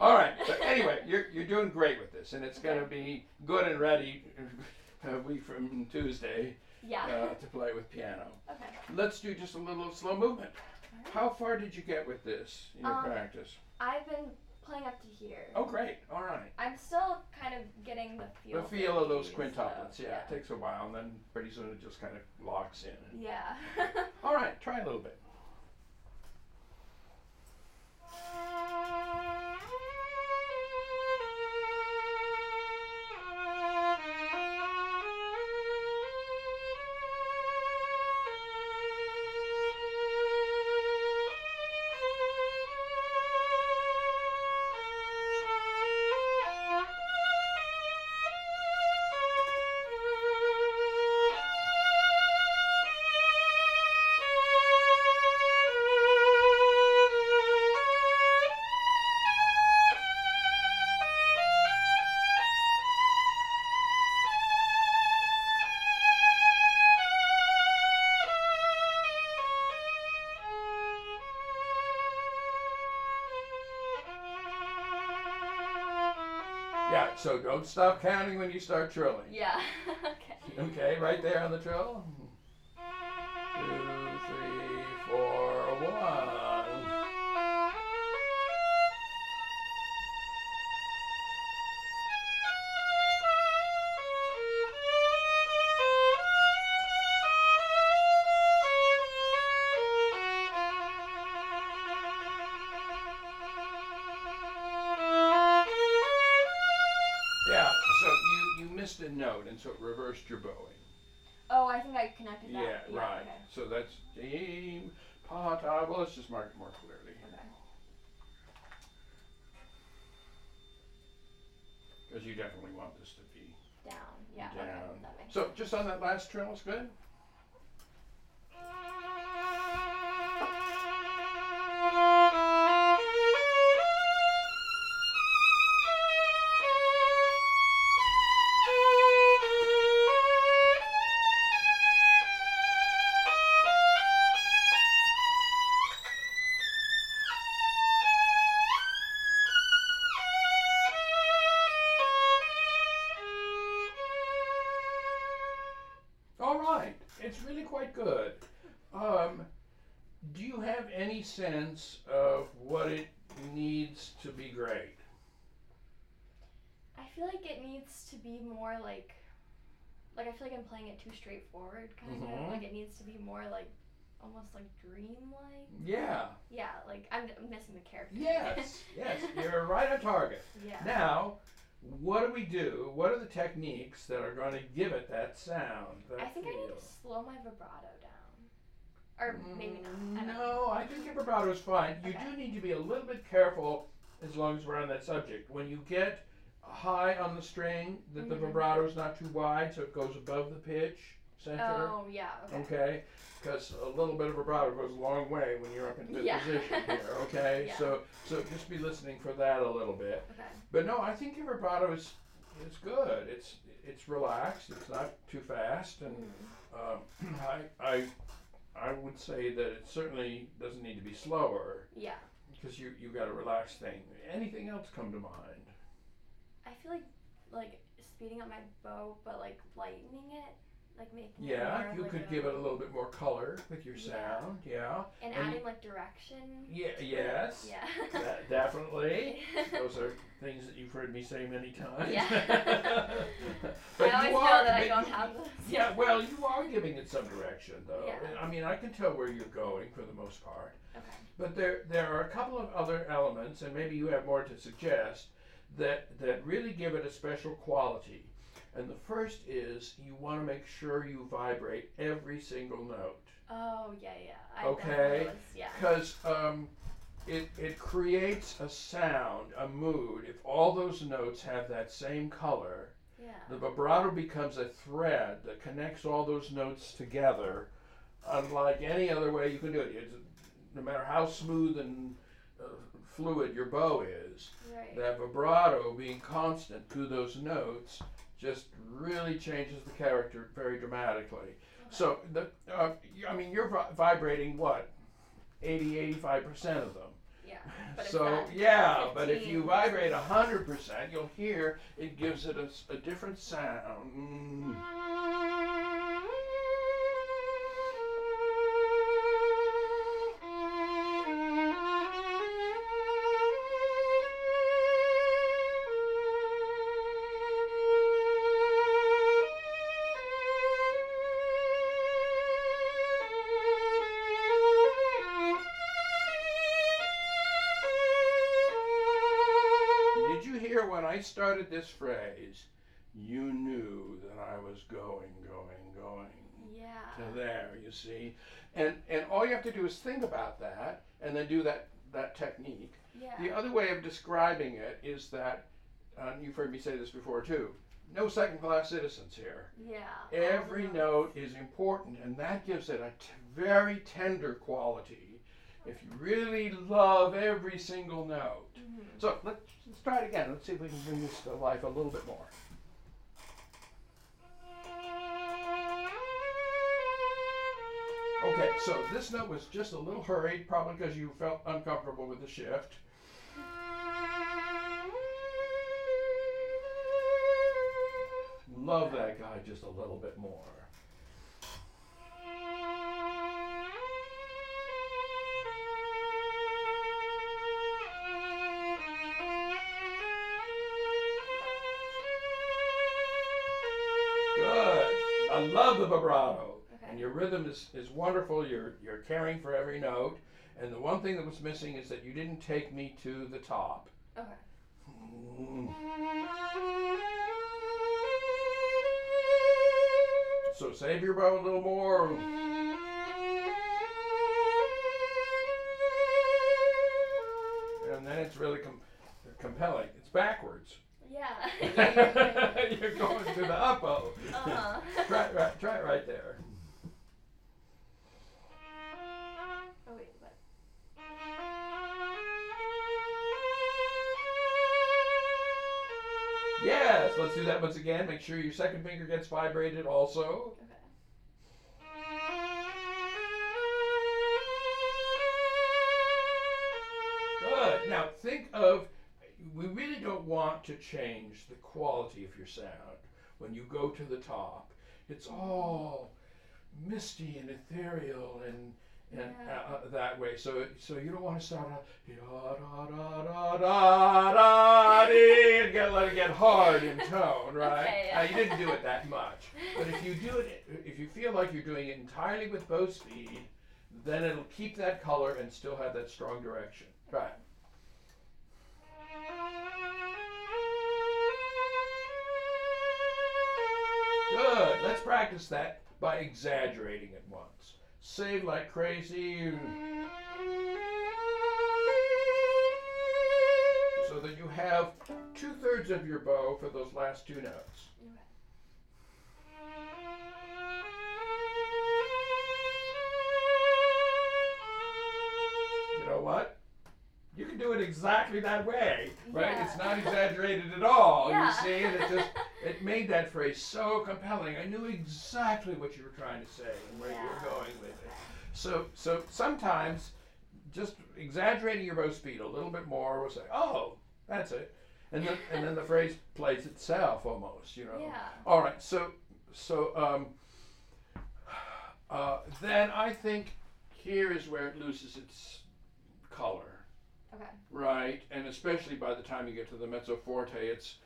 All right. But anyway, you're you're doing great with this, and it's going to be good and ready a week from Tuesday yeah. uh, to play with piano. okay. Let's do just a little slow movement. How far did you get with this in your Um, practice? I've been playing up to here. Oh, great. All right. I'm still kind of getting the feel. The feel of those quintuplets, so, yeah, it takes a while, and then pretty soon it just kind of locks in. Yeah. All right, try a little bit. so don't stop counting when you start trilling. yeah. okay. Okay, right there on the trill. Missed a note, and so it reversed your bowing. Oh, I think I connected that. Yeah, that. right. Okay. So that's game pata. Well, let's just mark it more clearly okay. because you definitely want this to be Down. Yeah. down. Okay. So just on that last trill is good. Sense of what it needs to be great? I feel like it needs to be more like, like I feel like I'm playing it too straightforward, kind Mhm. of. Like it needs to be more like, almost like dreamlike. Yeah. Yeah, like I'm, I'm missing the character. Yes. yes. You're right on target. yeah. Now, what do we do? What are the techniques that are going to give it that sound? That I think I need to slow my vibrato down, or maybe not. I don't know. No, I think your vibrato is fine. You Okay. do need to be a little bit careful as long as we're on that subject. When you get high on the string, that the Mhm. vibrato is not too wide, so it goes above the pitch center. Oh yeah. Okay. Okay, because a little bit of vibrato goes a long way when you're up in good Yeah. position here. Okay, Yeah. so so just be listening for that a little bit. Okay. But no, I think your vibrato is is good. It's it's relaxed. It's not too fast, and um, I I I would say that it certainly doesn't need to be slower Yeah. because you you got a relaxed thing. Anything else come to mind? I feel like like speeding up my bow, but like lightening it, like making it Yeah, more you could give it a little bit more color with your sound. Yeah. and, and- adding like direction. Yeah. Yes. Yeah. That, definitely. Those are things that you've heard me say many times. Yeah. But I always you are- that I don't have this. Yeah, well, you are giving it some direction, though. Yeah. I mean, I can tell where you're going for the most part. Okay. But there, there are a couple of other elements, and maybe you have more to suggest, that, that really give it a special quality. And the first is you want to make sure you vibrate every single note. Oh yeah, yeah. I Okay. was- yeah. Because um, it, it creates a sound, a mood. If all those notes have that same color, Yeah. the vibrato becomes a thread that connects all those notes together, unlike any other way you can do it. It's, no matter how smooth and uh, fluid your bow is, Right. that vibrato being constant through those notes just really changes the character very dramatically. So the, uh, I mean, you're vibrating what, 80, 85 percent of them. Yeah. So yeah, but if you 15. vibrate hundred percent, you'll hear it gives it a different sound. I started this phrase? You knew that I was going, going, going Yeah. to there. You see, and and all you have to do is think about that, and then do that that technique. Yeah. The other way of describing it is that, uh, you've heard me say this before too. No second class citizens here. Yeah. Every note is important, and that gives it a t- very tender quality. If you really love every single note. Mhm. So let's, let's try it again. Let's see if we can bring this to life a little bit more. Okay, so this note was just a little hurried, probably because you felt uncomfortable with the shift. Love that guy just a little bit more. I love the vibrato. Okay. And your rhythm is, is wonderful. You're you're caring for every note. And the one thing that was missing is that you didn't take me to the top. Okay. Mm. So save your bow a little more. Finger gets vibrated also. Good. Now think of, we really don't want to change the quality of your sound when you go to the top. It's all misty and ethereal and and Yeah. uh, uh, that way. So so you don't want to start out and get let it get hard in tone, right? Okay, yeah. you didn't do it that much, but if you do it, if you feel like you're doing it entirely with bow speed, then it'll keep that color and still have that strong direction. right? Good. Let's practice that by exaggerating it once. Save like crazy. So that you have two thirds of your bow for those last two notes. You know what? You can do it exactly that way, right? Yeah. It's not exaggerated at all. Yeah. You see, and it just it made that phrase so compelling. I knew exactly what you were trying to say and where you were going with it. So so sometimes just exaggerating your bow speed a little bit more will say, "Oh, that's it," and then and then the phrase plays itself almost. You know. Yeah. All right. So so um, uh, then I think here is where it loses its color. Okay. Right, and especially by the time you get to the mezzo forte, it's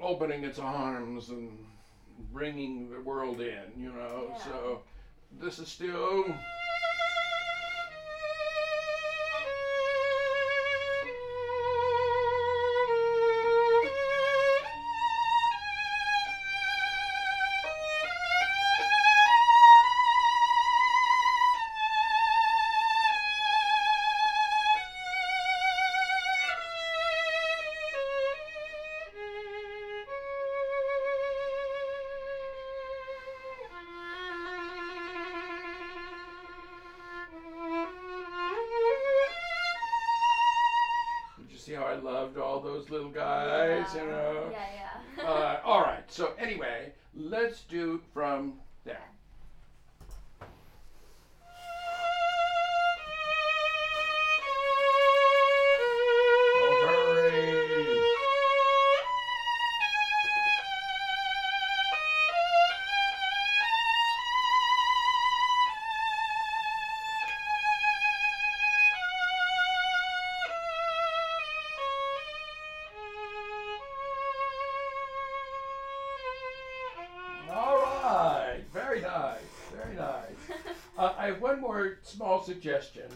opening its arms and bringing the world in, you know. Yeah. So this is still. Little guys, yeah. you know. Yeah, yeah. Uh, all right. So anyway, let's do small suggestion.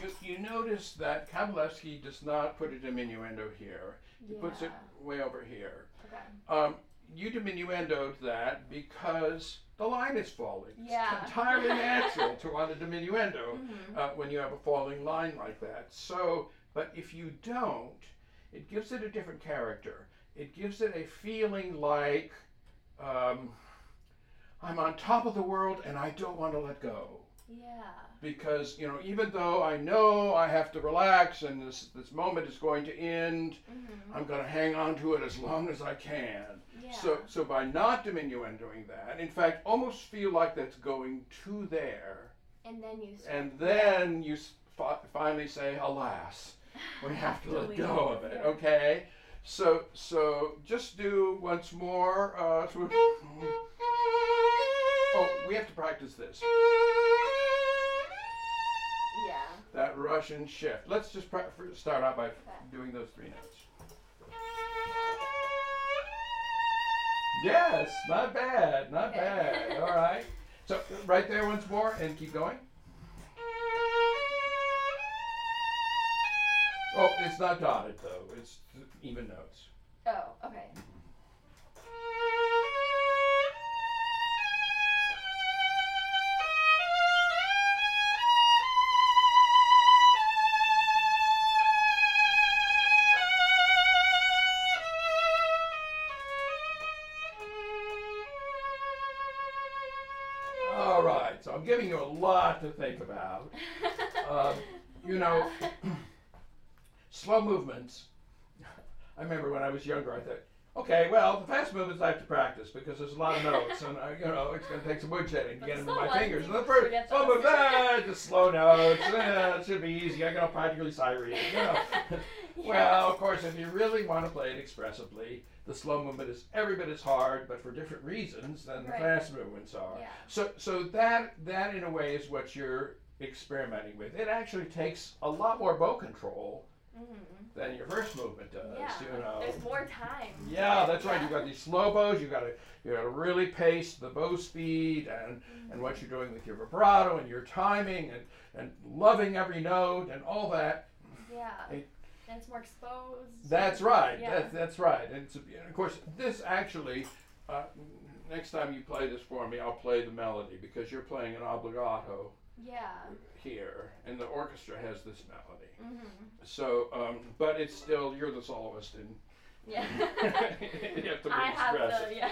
You, you notice that Kabalevsky does not put a diminuendo here. He puts it way over here. Okay. Um, you diminuendoed that because the line is falling. Yeah. It's entirely natural to want a diminuendo Mhm. uh, when you have a falling line like that. So, but if you don't, it gives it a different character. It gives it a feeling like um, I'm on top of the world and I don't want to let go. Yeah. Because, you know, even though I know I have to relax and this, this moment is going to end, Mhm. I'm going to hang on to it as long as I can. Yeah. So, so by not diminuendoing that, in fact, almost feel like that's going to there, and then you. and then you fi- finally say, "Alas, we have to let go of it." Okay. So, so just do once more. Uh, sort of- oh, we have to practice this. Yeah. That Russian shift. Let's just start out by Okay. doing those three notes. Yes, not bad, not Okay. bad. All right. So right there once more and keep going. Oh, it's not dotted though. It's even notes. Oh, okay. I'm giving you a lot to think about. Um, you know, slow movements. I remember when I was younger, I thought, okay, well, the fast movements I have to practice because there's a lot of notes, and I, you know, it's going to take some woodshedding to But get them in my fingers. And the first forget slow moves, ah, just slow notes. eh, it should be easy. I can practically sight read. You know. Well, of course, if you really want to play it expressively, the slow movement is every bit as hard, but for different reasons than the Right. fast movements are. Yeah. So, so that that in a way is what you're experimenting with. It actually takes a lot more bow control Mhm. than your first movement does. Yeah. You know. There's more time. Yeah, that's right. You've got these slow bows. You got to you got to really pace the bow speed and and what you're doing with your vibrato and your timing and and loving every note and all that. Yeah. It- and it's more exposed. That's right. Yeah. That's that's right. And it's, and of course this actually. Uh, next time you play this for me, I'll play the melody because you're playing an obbligato Yeah. here, and the orchestra has this melody. Mm-hmm. So, um, but it's still you're the soloist, and Yeah. you have to be I have the yeah.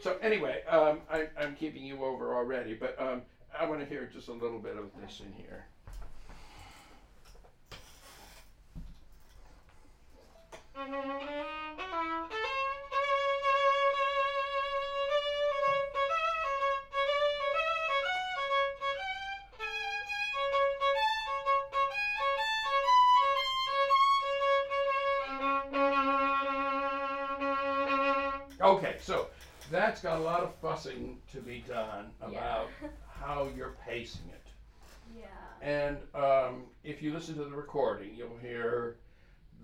So anyway, um, I, I'm keeping you over already, but um, I want to hear just a little bit of this in here. Okay, so that's got a lot of fussing to be done about Yeah. how you're pacing it. yeah. And um, if you listen to the recording, you'll hear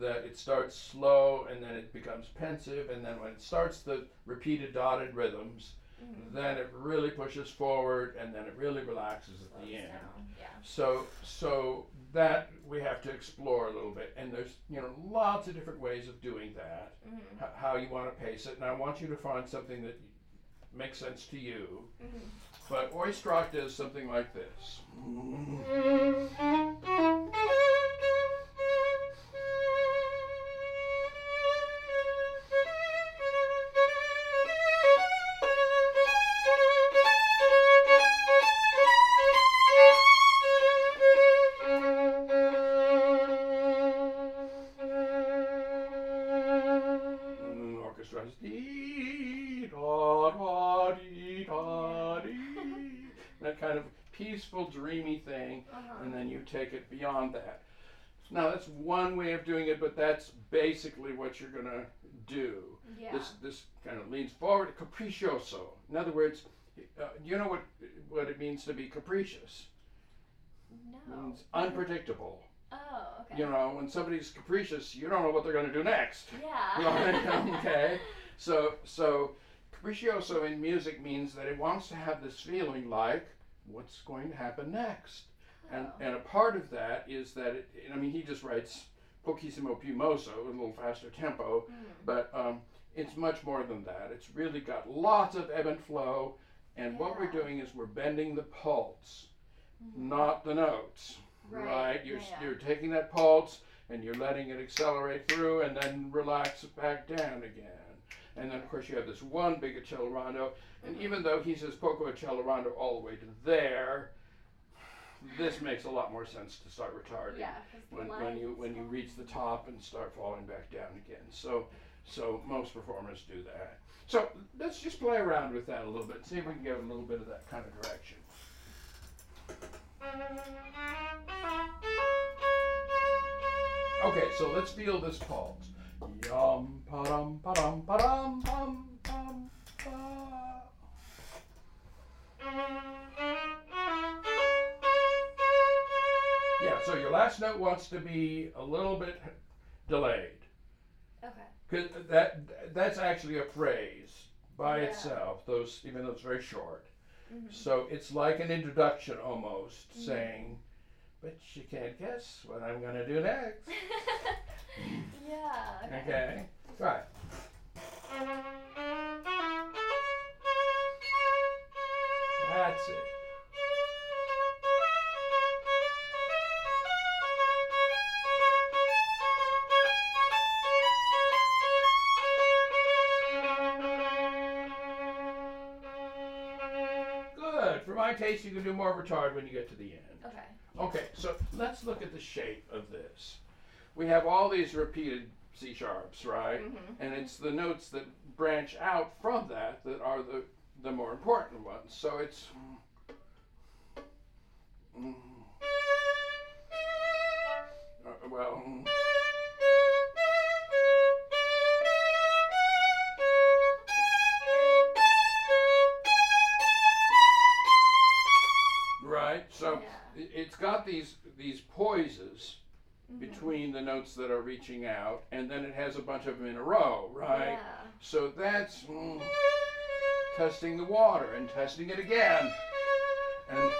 that it starts slow and then it becomes pensive, and then when it starts the repeated dotted rhythms, Mhm. then it really pushes forward and then it really relaxes at the end. Yeah. So, so that we have to explore a little bit, and there's you know lots of different ways of doing that. Mhm. h- How you want to pace it, and I want you to find something that makes sense to you. Mhm. But Oistrakh does something like this. that's basically what you're gonna do. yeah. This this kind of leans forward, capriccioso. In other words, uh, you know what what it means to be capricious? It no. means unpredictable. Oh, okay. You know, when somebody's capricious, you don't know what they're going to do next. Yeah. Okay. So so capriccioso in music means that it wants to have this feeling like what's going to happen next. And Oh. and a part of that is that it, I mean he just writes pochissimo più mosso, a little faster tempo, Mm. but um, it's much more than that. It's really got lots of ebb and flow, and what we're doing is we're bending the pulse, Mhm. not the notes. Right, You're yeah, yeah. you're taking that pulse and you're letting it accelerate through, and then relax it back down again. And then of course you have this one big accelerando, and Mhm. even though he says poco accelerando all the way to there, this makes a lot more sense to start retarding Yeah. when, when you when you reach the top and start falling back down again. So so most performers do that. So let's just play around with that a little bit, see if we can get a little bit of that kind of direction. Okay, so let's feel this pulse. Yum pa dum pa dum pa dum pum pum pa. Yeah, so your last note wants to be a little bit delayed. Okay. Cause that that's actually a phrase by Yeah. itself. Those even though it's very short. Mhm. So it's like an introduction almost, Mhm. saying, "But you can't guess what I'm gonna do next." yeah. Okay. Okay, right. That's it. Good. For my taste, you can do more retard when you get to the end. Okay. Okay, so let's look at the shape of this. We have all these repeated C sharps, right? Mhm. And it's the notes that branch out from that that are the, the more important ones. So it's. These these poises Mhm. between the notes that are reaching out, and then it has a bunch of them in a row, right? Yeah. So that's mm, testing the water and testing it again. And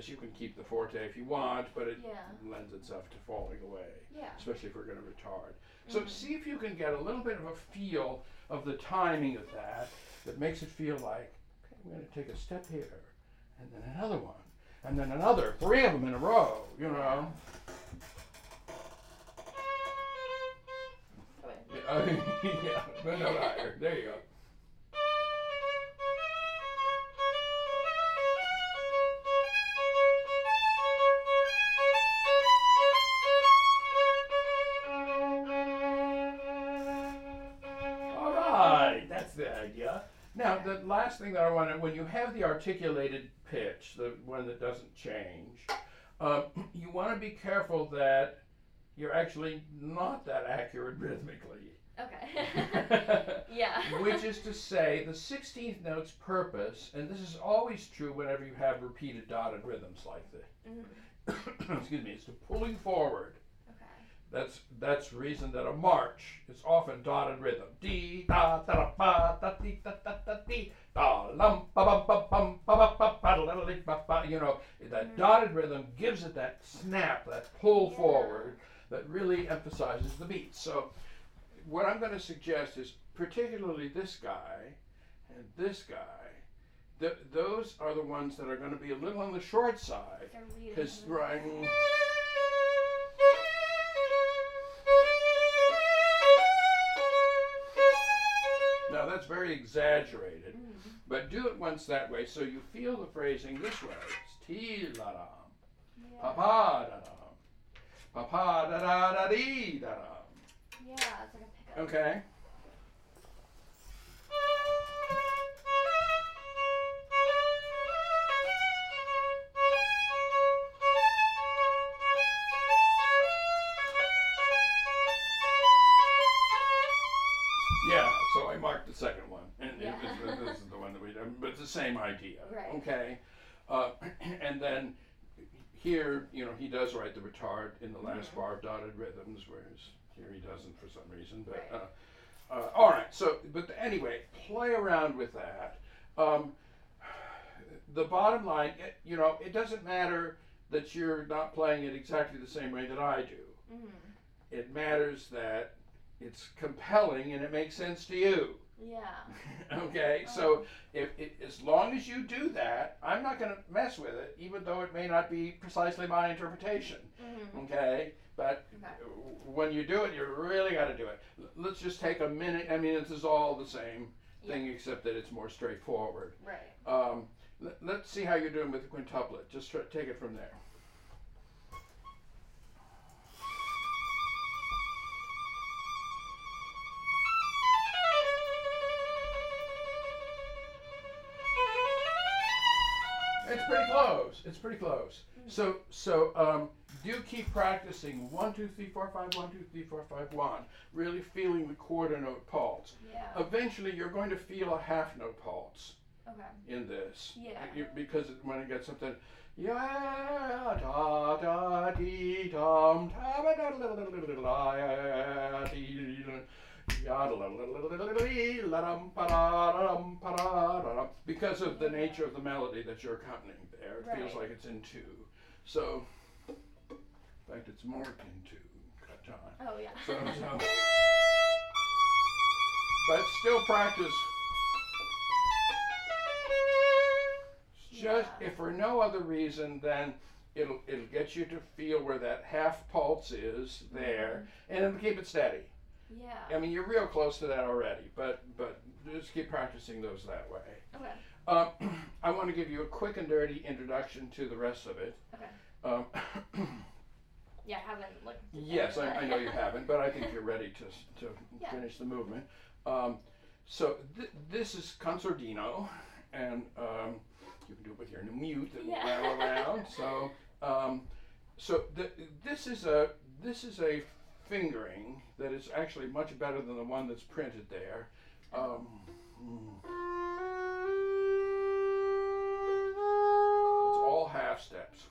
this. You can keep the forte if you want, but it Yeah. lends itself to falling away Yeah. especially if we're going to retard. So Mhm. see if you can get a little bit of a feel of the timing of that that makes it feel like okay, I'm going to take a step here, and then another one, and then another, three of them in a row. You know. Yeah, but no higher. There you go. Now, the last thing that I want to, when you have the articulated pitch, the one that doesn't change, uh, you want to be careful that you're actually not that accurate rhythmically. Okay. yeah. Which is to say, the 16th note's purpose, and this is always true whenever you have repeated dotted rhythms like this, Mhm. excuse me, it's to pulling forward. That's that's reason that a march is often dotted rhythm. Dee da da da ba da dee da da da dee da lum ba bum ba bum ba ba ba ba da da ba ba. You know that Mhm. dotted rhythm gives it that snap, that pull forward that really emphasizes the beat. So what I'm going to suggest is particularly this guy and this guy. Th- those are the ones that are going to be a little on the short side because right. Now that's very exaggerated, Mm. but do it once that way so you feel the phrasing this way. It's ti la Yeah. pa pa da dum, pa pa da da da dee da dum. Yeah, it's like a pickup. Okay. Same idea. Right. Okay, uh, and then here, you know, he does write the retard in the last Mhm. bar of dotted rhythms, whereas here he doesn't for some reason. But Right. uh, uh, all right, so but anyway, play around with that. Um, the bottom line, it, you know, it doesn't matter that you're not playing it exactly the same way that I do. Mm. It matters that it's compelling and it makes sense to you. Yeah. okay, so if, if as long as you do that, I'm not going to mess with it, even though it may not be precisely my interpretation. Mm. Okay, but Okay. when you do it, you really got to do it. L- Let's just take a minute. I mean, this is all the same thing, except that it's more straightforward. Right. Um, let, let's see how you're doing with the quintuplet. Just try, take it from there. Pretty close. So, so um, do keep practicing one, two, three, four, five, one, two, three, four, five, one. Really feeling the quarter note pulse. Yeah. Eventually, you're going to feel a half note pulse Okay. in this. Yeah. You- because when it gets something, yeah, da da dee dum, da da da da da da da da da. Because of the nature of the melody that you're accompanying there, it feels like it's in two. So, in fact, it's more in two. Oh yeah. So, so. But still practice. Just Yeah. if for no other reason than it'll it'll get you to feel where that half pulse is there, and it'll keep it steady. Yeah. I mean, you're real close to that already, but but just keep practicing those that way. Okay. Um, I want to give you a quick and dirty introduction to the rest of it. Okay. Um, Yeah, I haven't looked. Yes, I. I know you haven't, but I think you're ready to, to Yeah. finish the movement. Um, so th- this is con sordino, and um, you can do it with your mute and Yeah. rattle around. So, um, so th- this is a this is a fingering that is actually much better than the one that's printed there. Um, mm. It's all half steps.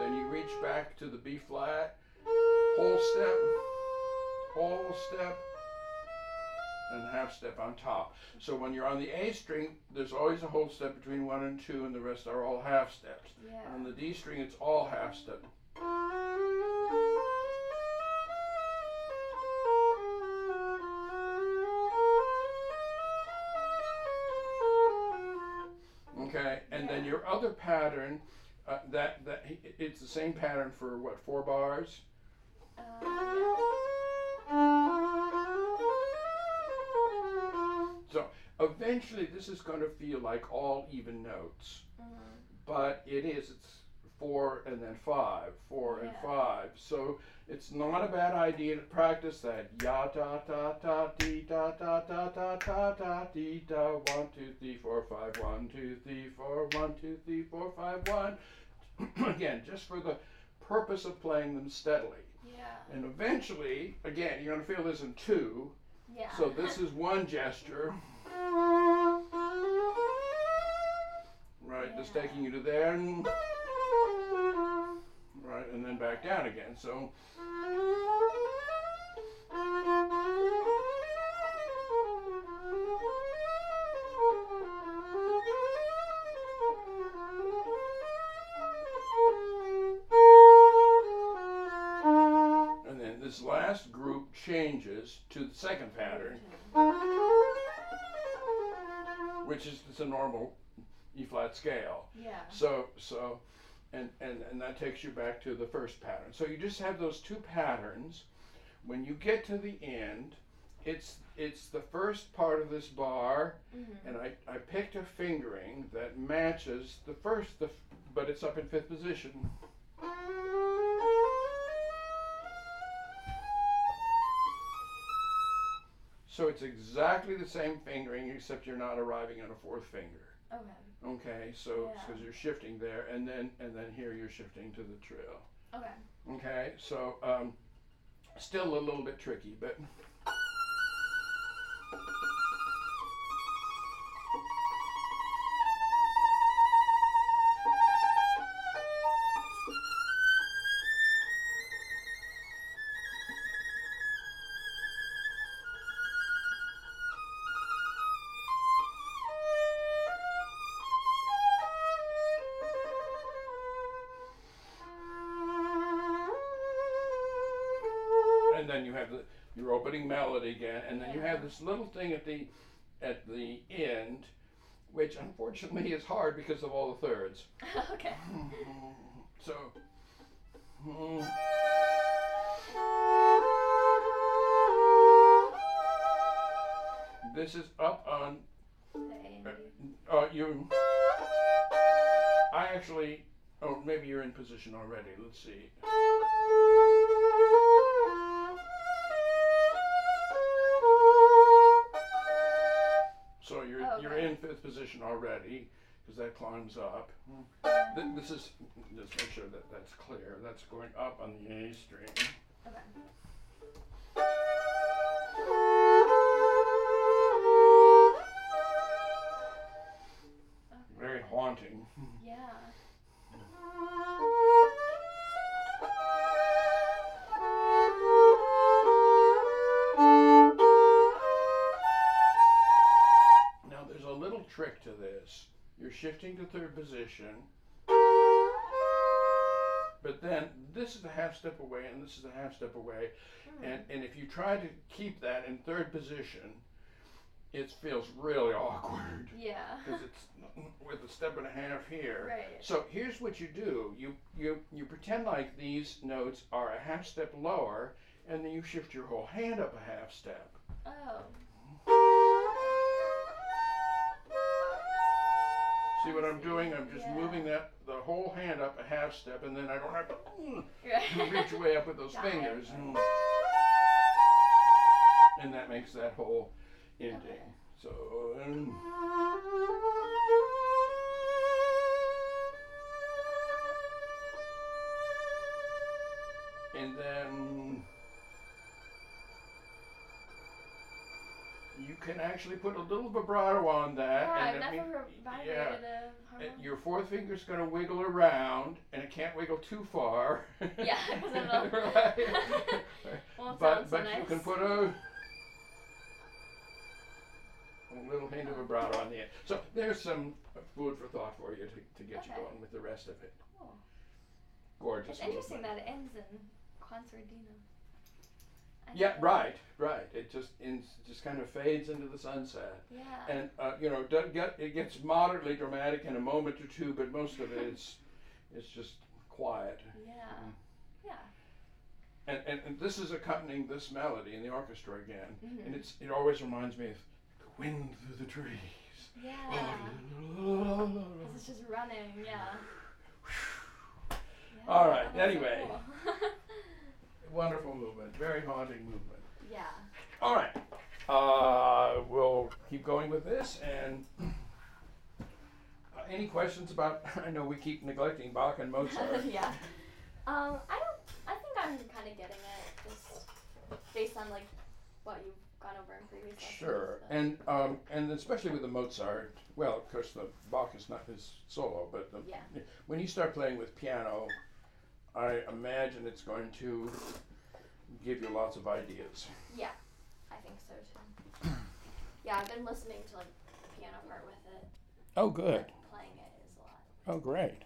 Then you reach back to the B flat, whole step, whole step, and half step on top. So when you're on the A string, there's always a whole step between one and two, and the rest are all half steps. Yeah. On the D string, it's all half step. Okay, and then your other pattern, uh, that that it's the same pattern for what four bars. Uh, yeah. So eventually, this is going to feel like all even notes, Mhm. but it is. It's four and then five, four and five. So it's not a bad idea to practice that. Ya da da da dee da da da da da da dee da. One two three four five. One two three four. One two three four five. One. Again, just for the purpose of playing them steadily. Yeah. And eventually, again, you're going to feel this in two. Yeah. So this is one gesture. Right, just taking you to there and right, and then back down again. So and then this last group changes to the second pattern, which is a normal E flat scale. Yeah. So so and, and and that takes you back to the first pattern. So you just have those two patterns. When you get to the end, it's it's the first part of this bar, Mm-hmm. and I, I picked a fingering that matches the first, the, but it's up in fifth position. So it's exactly the same fingering, except you're not arriving on a fourth finger. Okay. Okay, so Yeah. because you're shifting there, and then and then here you're shifting to the trail. Okay. Okay, so um, still a little bit tricky, but have the your opening melody again, and then you have this little thing at the at the end, which unfortunately is hard because of all the thirds. okay. So. mm. This is up on The A uh, you. I actually. Oh, maybe you're in position already. Let's see. 25th position already because that climbs up. This is, just make sure that that's clear. That's going up on the A string. Okay. Third position, but then this is a half step away and this is a half step away. Hmm. And, and if you try to keep that in third position, it feels really awkward Yeah. because it's with a step and a half here. Right. So here's what you do. You, you, you pretend like these notes are a half step lower and then you shift your whole hand up a half step. Oh. See what I'm doing? I'm just Yeah. moving that the whole hand up a half step, and then I don't have to mm, reach way up with those Got fingers. Mm. And that makes that whole ending. Okay. So. um, and then you can actually put a little vibrato on that. yeah, and I've never mean- vibrated yeah. a your fourth finger's going to wiggle around, and it can't wiggle too far. Yeah, 'cause it'll- right. Won't but so but you can put a, a little hint of vibrato on the end. So there's some food for thought for you to, to get you going with the rest of it. Cool. Gorgeous. It's interesting that it ends in con sordino. Yeah, right, right. It just ends, just kind of fades into the sunset. Yeah. and uh, you know, get it gets moderately dramatic in a moment or two, but most of it is it's just quiet. yeah. Mm. Yeah. And, and and this is accompanying this melody in the orchestra again, Mhm. and it's it always reminds me of the wind through the trees. Yeah. This is just running. Yeah. yeah. All right, that's so anyway. cool. Wonderful movement, very haunting movement. yeah. All right, uh, we'll keep going with this. And uh, any questions about? I know we keep neglecting Bach and Mozart. yeah. Um, I don't. I think I'm kind of getting it, just based on like what you've gone over in previous lessons. Sure, and um, and especially with the Mozart. Well, of course, the Bach is not his solo, but the, Yeah. when you start playing with piano, I imagine it's going to give you lots of ideas. Yeah, I think so too. yeah, I've been listening to like the piano part with it. Oh, good. But playing it is a lot. Oh, great.